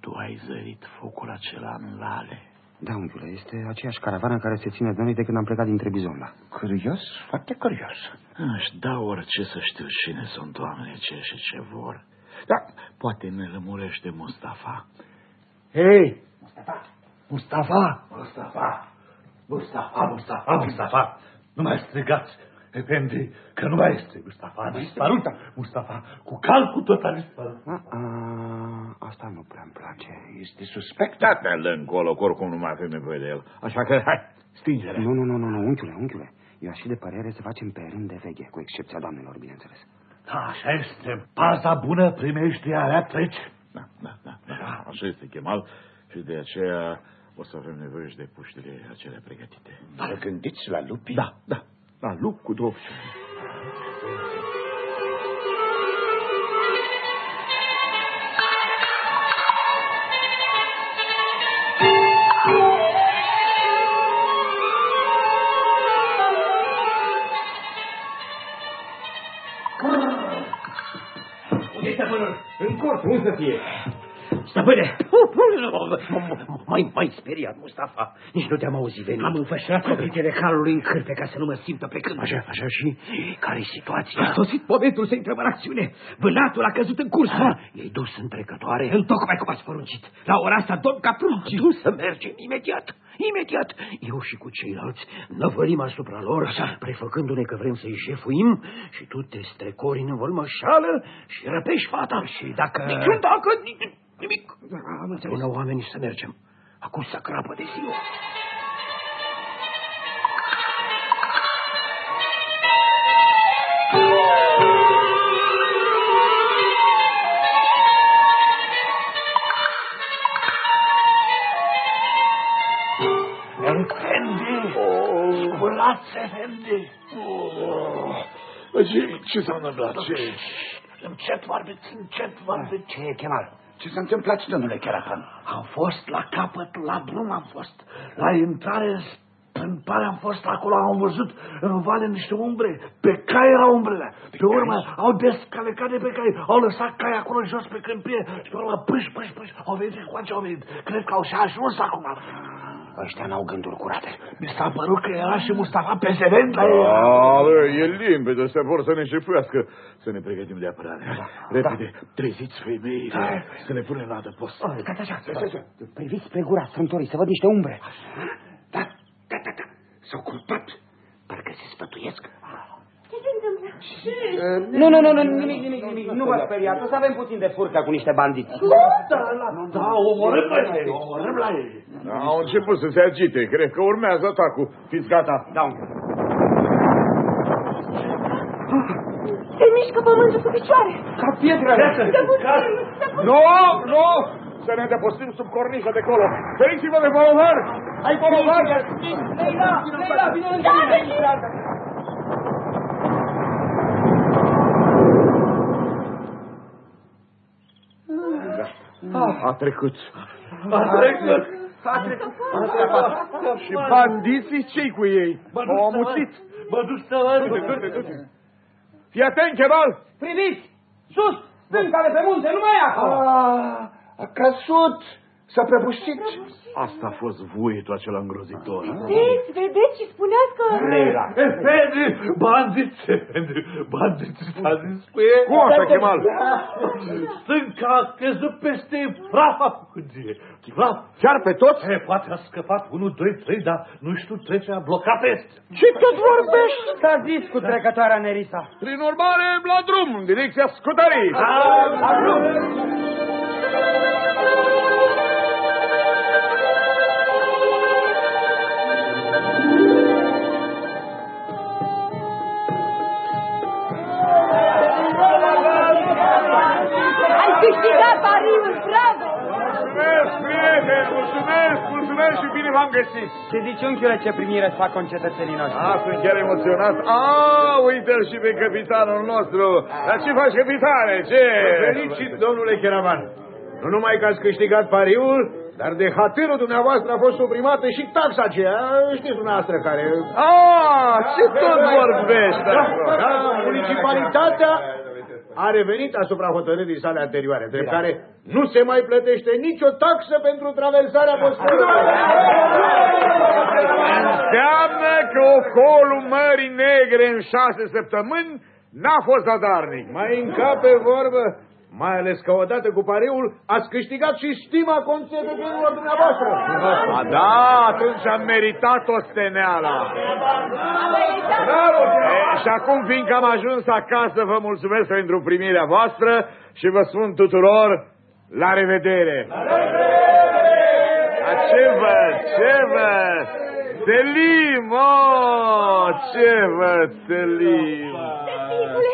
Tu ai zărit focul acela în vale. Da, unchiule, este aceeași caravană care se ține de noi de când am plecat dintre Bizonla. Curios, foarte curios. Aș da orice să știu cine sunt oamenii aceia și ce vor. Da, poate ne lămurește Mustafa. Hei! Mustafa! Mustafa! Mustafa! Mustafa, Mustafa, Mustafa! Nu mai strigați, Efendi, că nu mai este Mustafa, a dispărut. Mustafa, cu calcul tot a dispărut. A, a, asta nu prea îmi place. Este suspectat de încolo, că oricum nu mai avem nevoie de el. Așa că, hai, stingere. Nu, nu, nu, nu, nu, unchiule, unchiule. Eu aș fi de părere să facem pe rând de veche, cu excepția doamnelor, bineînțeles. Da, așa este. Paza bună primești, alea treci. Da, da, da, da, așa este chemal și de aceea o să avem nevoie și de puștile acelea pregătite. Vă gândiți la lupi? Da, da, la lup cu două Unde este stăpânul? În cort, unde să fie? Stăpâne! Mai, mai speriat, Mustafa. Nici nu te-am auzit veni. Am înfășurat copritele calului în cârpe ca să nu mă simtă pe când. Așa, așa și care-i situația? A sosit momentul să intrăm în acțiune. Vânatul a căzut în curs. Ha, ei dus în trecătoare? Întocmai cum ați poruncit. La ora asta dorm ca prunci. Nu să mergem imediat, imediat. Eu și cu ceilalți năvălim asupra lor, așa, prefăcându-ne că vrem să-i jefuim și tu te strecori în învălmășală și răpești fata. Și dacă... Niciun dacă, nimic. nimic. Am înțeles. Bună oamenii să mergem. Acum să crapă de ziua. Efendi! Oh. Sculați, Efendi! Oh. Ce, ce s-a întâmplat? Ce? Încet vorbiți, încet vorbiți. Ce e, Chemal? Ce s-a întâmplat, domnule Cherahan? Am fost la capăt, la drum am fost. La intrare în pare am fost acolo, am văzut în vale niște umbre. Pe cai erau umbrele. Pe urmă au descalecat de pe cai, au lăsat cai acolo jos pe câmpie și pe urmă pâși, pâși, pâși, au venit cu au venit. Cred că au și ajuns acum. Ăștia n-au gânduri curate. Mi s-a părut că era și Mustafa pe zevent la ei. A, bă, e limpede, ăștia vor să ne șefuiască. Să ne pregătim de apărare. Da, Repede, da. treziți femeile, da. să ne punem la adăpost. Oh, gata, așa, priviți spre gura strâmtorii, să văd niște umbre. Da, da, da, da. S-au culpat. Parcă se sfătuiesc. Ce se întâmplă? Nu, nu, nu, nu, nimic, nimic, nimic. Nu vă speriați, o să avem puțin de furcă cu niște bandiți. Da, da, da, omorâm la ei, omorâm la ei. Da, au început să se agite, cred că urmează atacul. Fiți gata. Da, Se mișcă pământul sub picioare. Ca pietrele. Să puțin, să puțin. Nu, nu! Să ne depostim sub cornișă de colo. Feriți-vă de bolovar! Hai, bolovar! Leila, Leila, vine lângă mine. A trecut. A trecut. A trecut. Și bandiții, ce cu ei? Au amuțit. Mă duc să văd. Du-te, du-te. Fii atent, Cheval! Priviți! Sus! Stânca de pe munte, nu mai e acolo! A căzut! S-a prăbușit. Asta a fost vuietul acela îngrozitor. Vedeți, vedeți și spuneați că... Leila. Efendi, bandiți, efendi, bandiți, bandiți cu ei. Cum așa, Chemal? Stânca a căzut peste prafa cu cugie. Chiar, Chiar pe toți? E, poate a scăpat unul, doi, trei, dar nu știu, trecerea blocat peste. Ce tot vorbești? S-a zis cu trecătoarea Nerisa. Prin urmare, la drum, în direcția scutării. La drum! Ai câștigat pariul, bravo! Mulțumesc, prieteni, mulțumesc, mulțumesc și bine v-am găsit. Ce zici, unchiule, ce primire să fac concetățenii noștri? A, sunt chiar emoționat. A, uite-l și pe capitanul nostru. Dar ce faci, capitane? Ce? Felicit, domnule Cheraman. Nu numai că ați câștigat pariul, dar de hatărul dumneavoastră a fost suprimată și taxa aceea, știți dumneavoastră care... A, ce tot vorbești? Da, da, municipalitatea a revenit asupra hotărârii sale anterioare, de care nu se mai plătește nicio taxă pentru traversarea Bosforului. Înseamnă că ocolul Mării Negre în șase săptămâni n-a fost zadarnic. Mai încape vorbă, mai ales că odată cu pariul ați câștigat și stima concetățenilor dumneavoastră. A, da, atunci am meritat o steneala. Bravo! E, și acum, fiindcă am ajuns acasă, vă mulțumesc pentru primirea voastră și vă spun tuturor la revedere. La ce văd, ce văd? Selim, oh, ce văd, Selim. Tăticule,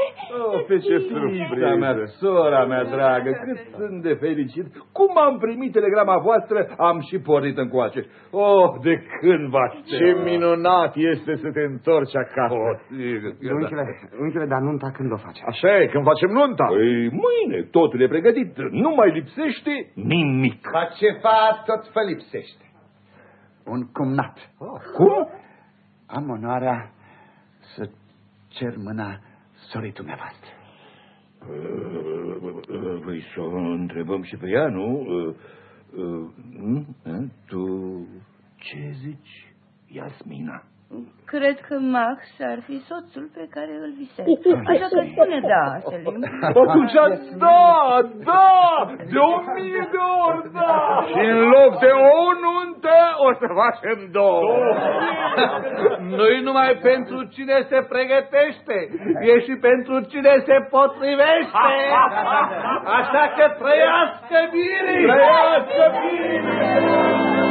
Oh, pe ce Iubița mea, surpriză. sora mea dragă, cât sunt de fericit. Cum am primit telegrama voastră, am și pornit încoace. Oh, de când vă aștept. Ce minunat este să te întorci acasă. Oh, sigur, da. Unchiule, unchiule, dar nunta când o face? Așa e, când facem nunta. Păi, mâine totul e pregătit, nu mai lipsește nimic. Ca ceva tot vă lipsește. Un cumnat. Cum? Am onoarea să cer mâna sorii dumneavoastră. Păi să o întrebăm și pe ea, nu? Uh, uh, nu? Uh, Tu ce zici, Iasmina? Cred că Max ar fi soțul pe care îl visez. Așa că spune da, Selim. Atunci, da, da, de o mie de ori, da. Și în loc de o nuntă o să facem două. Nu-i numai pentru cine se pregătește, e și pentru cine se potrivește. Așa că trăiască bine! Trăiască bine!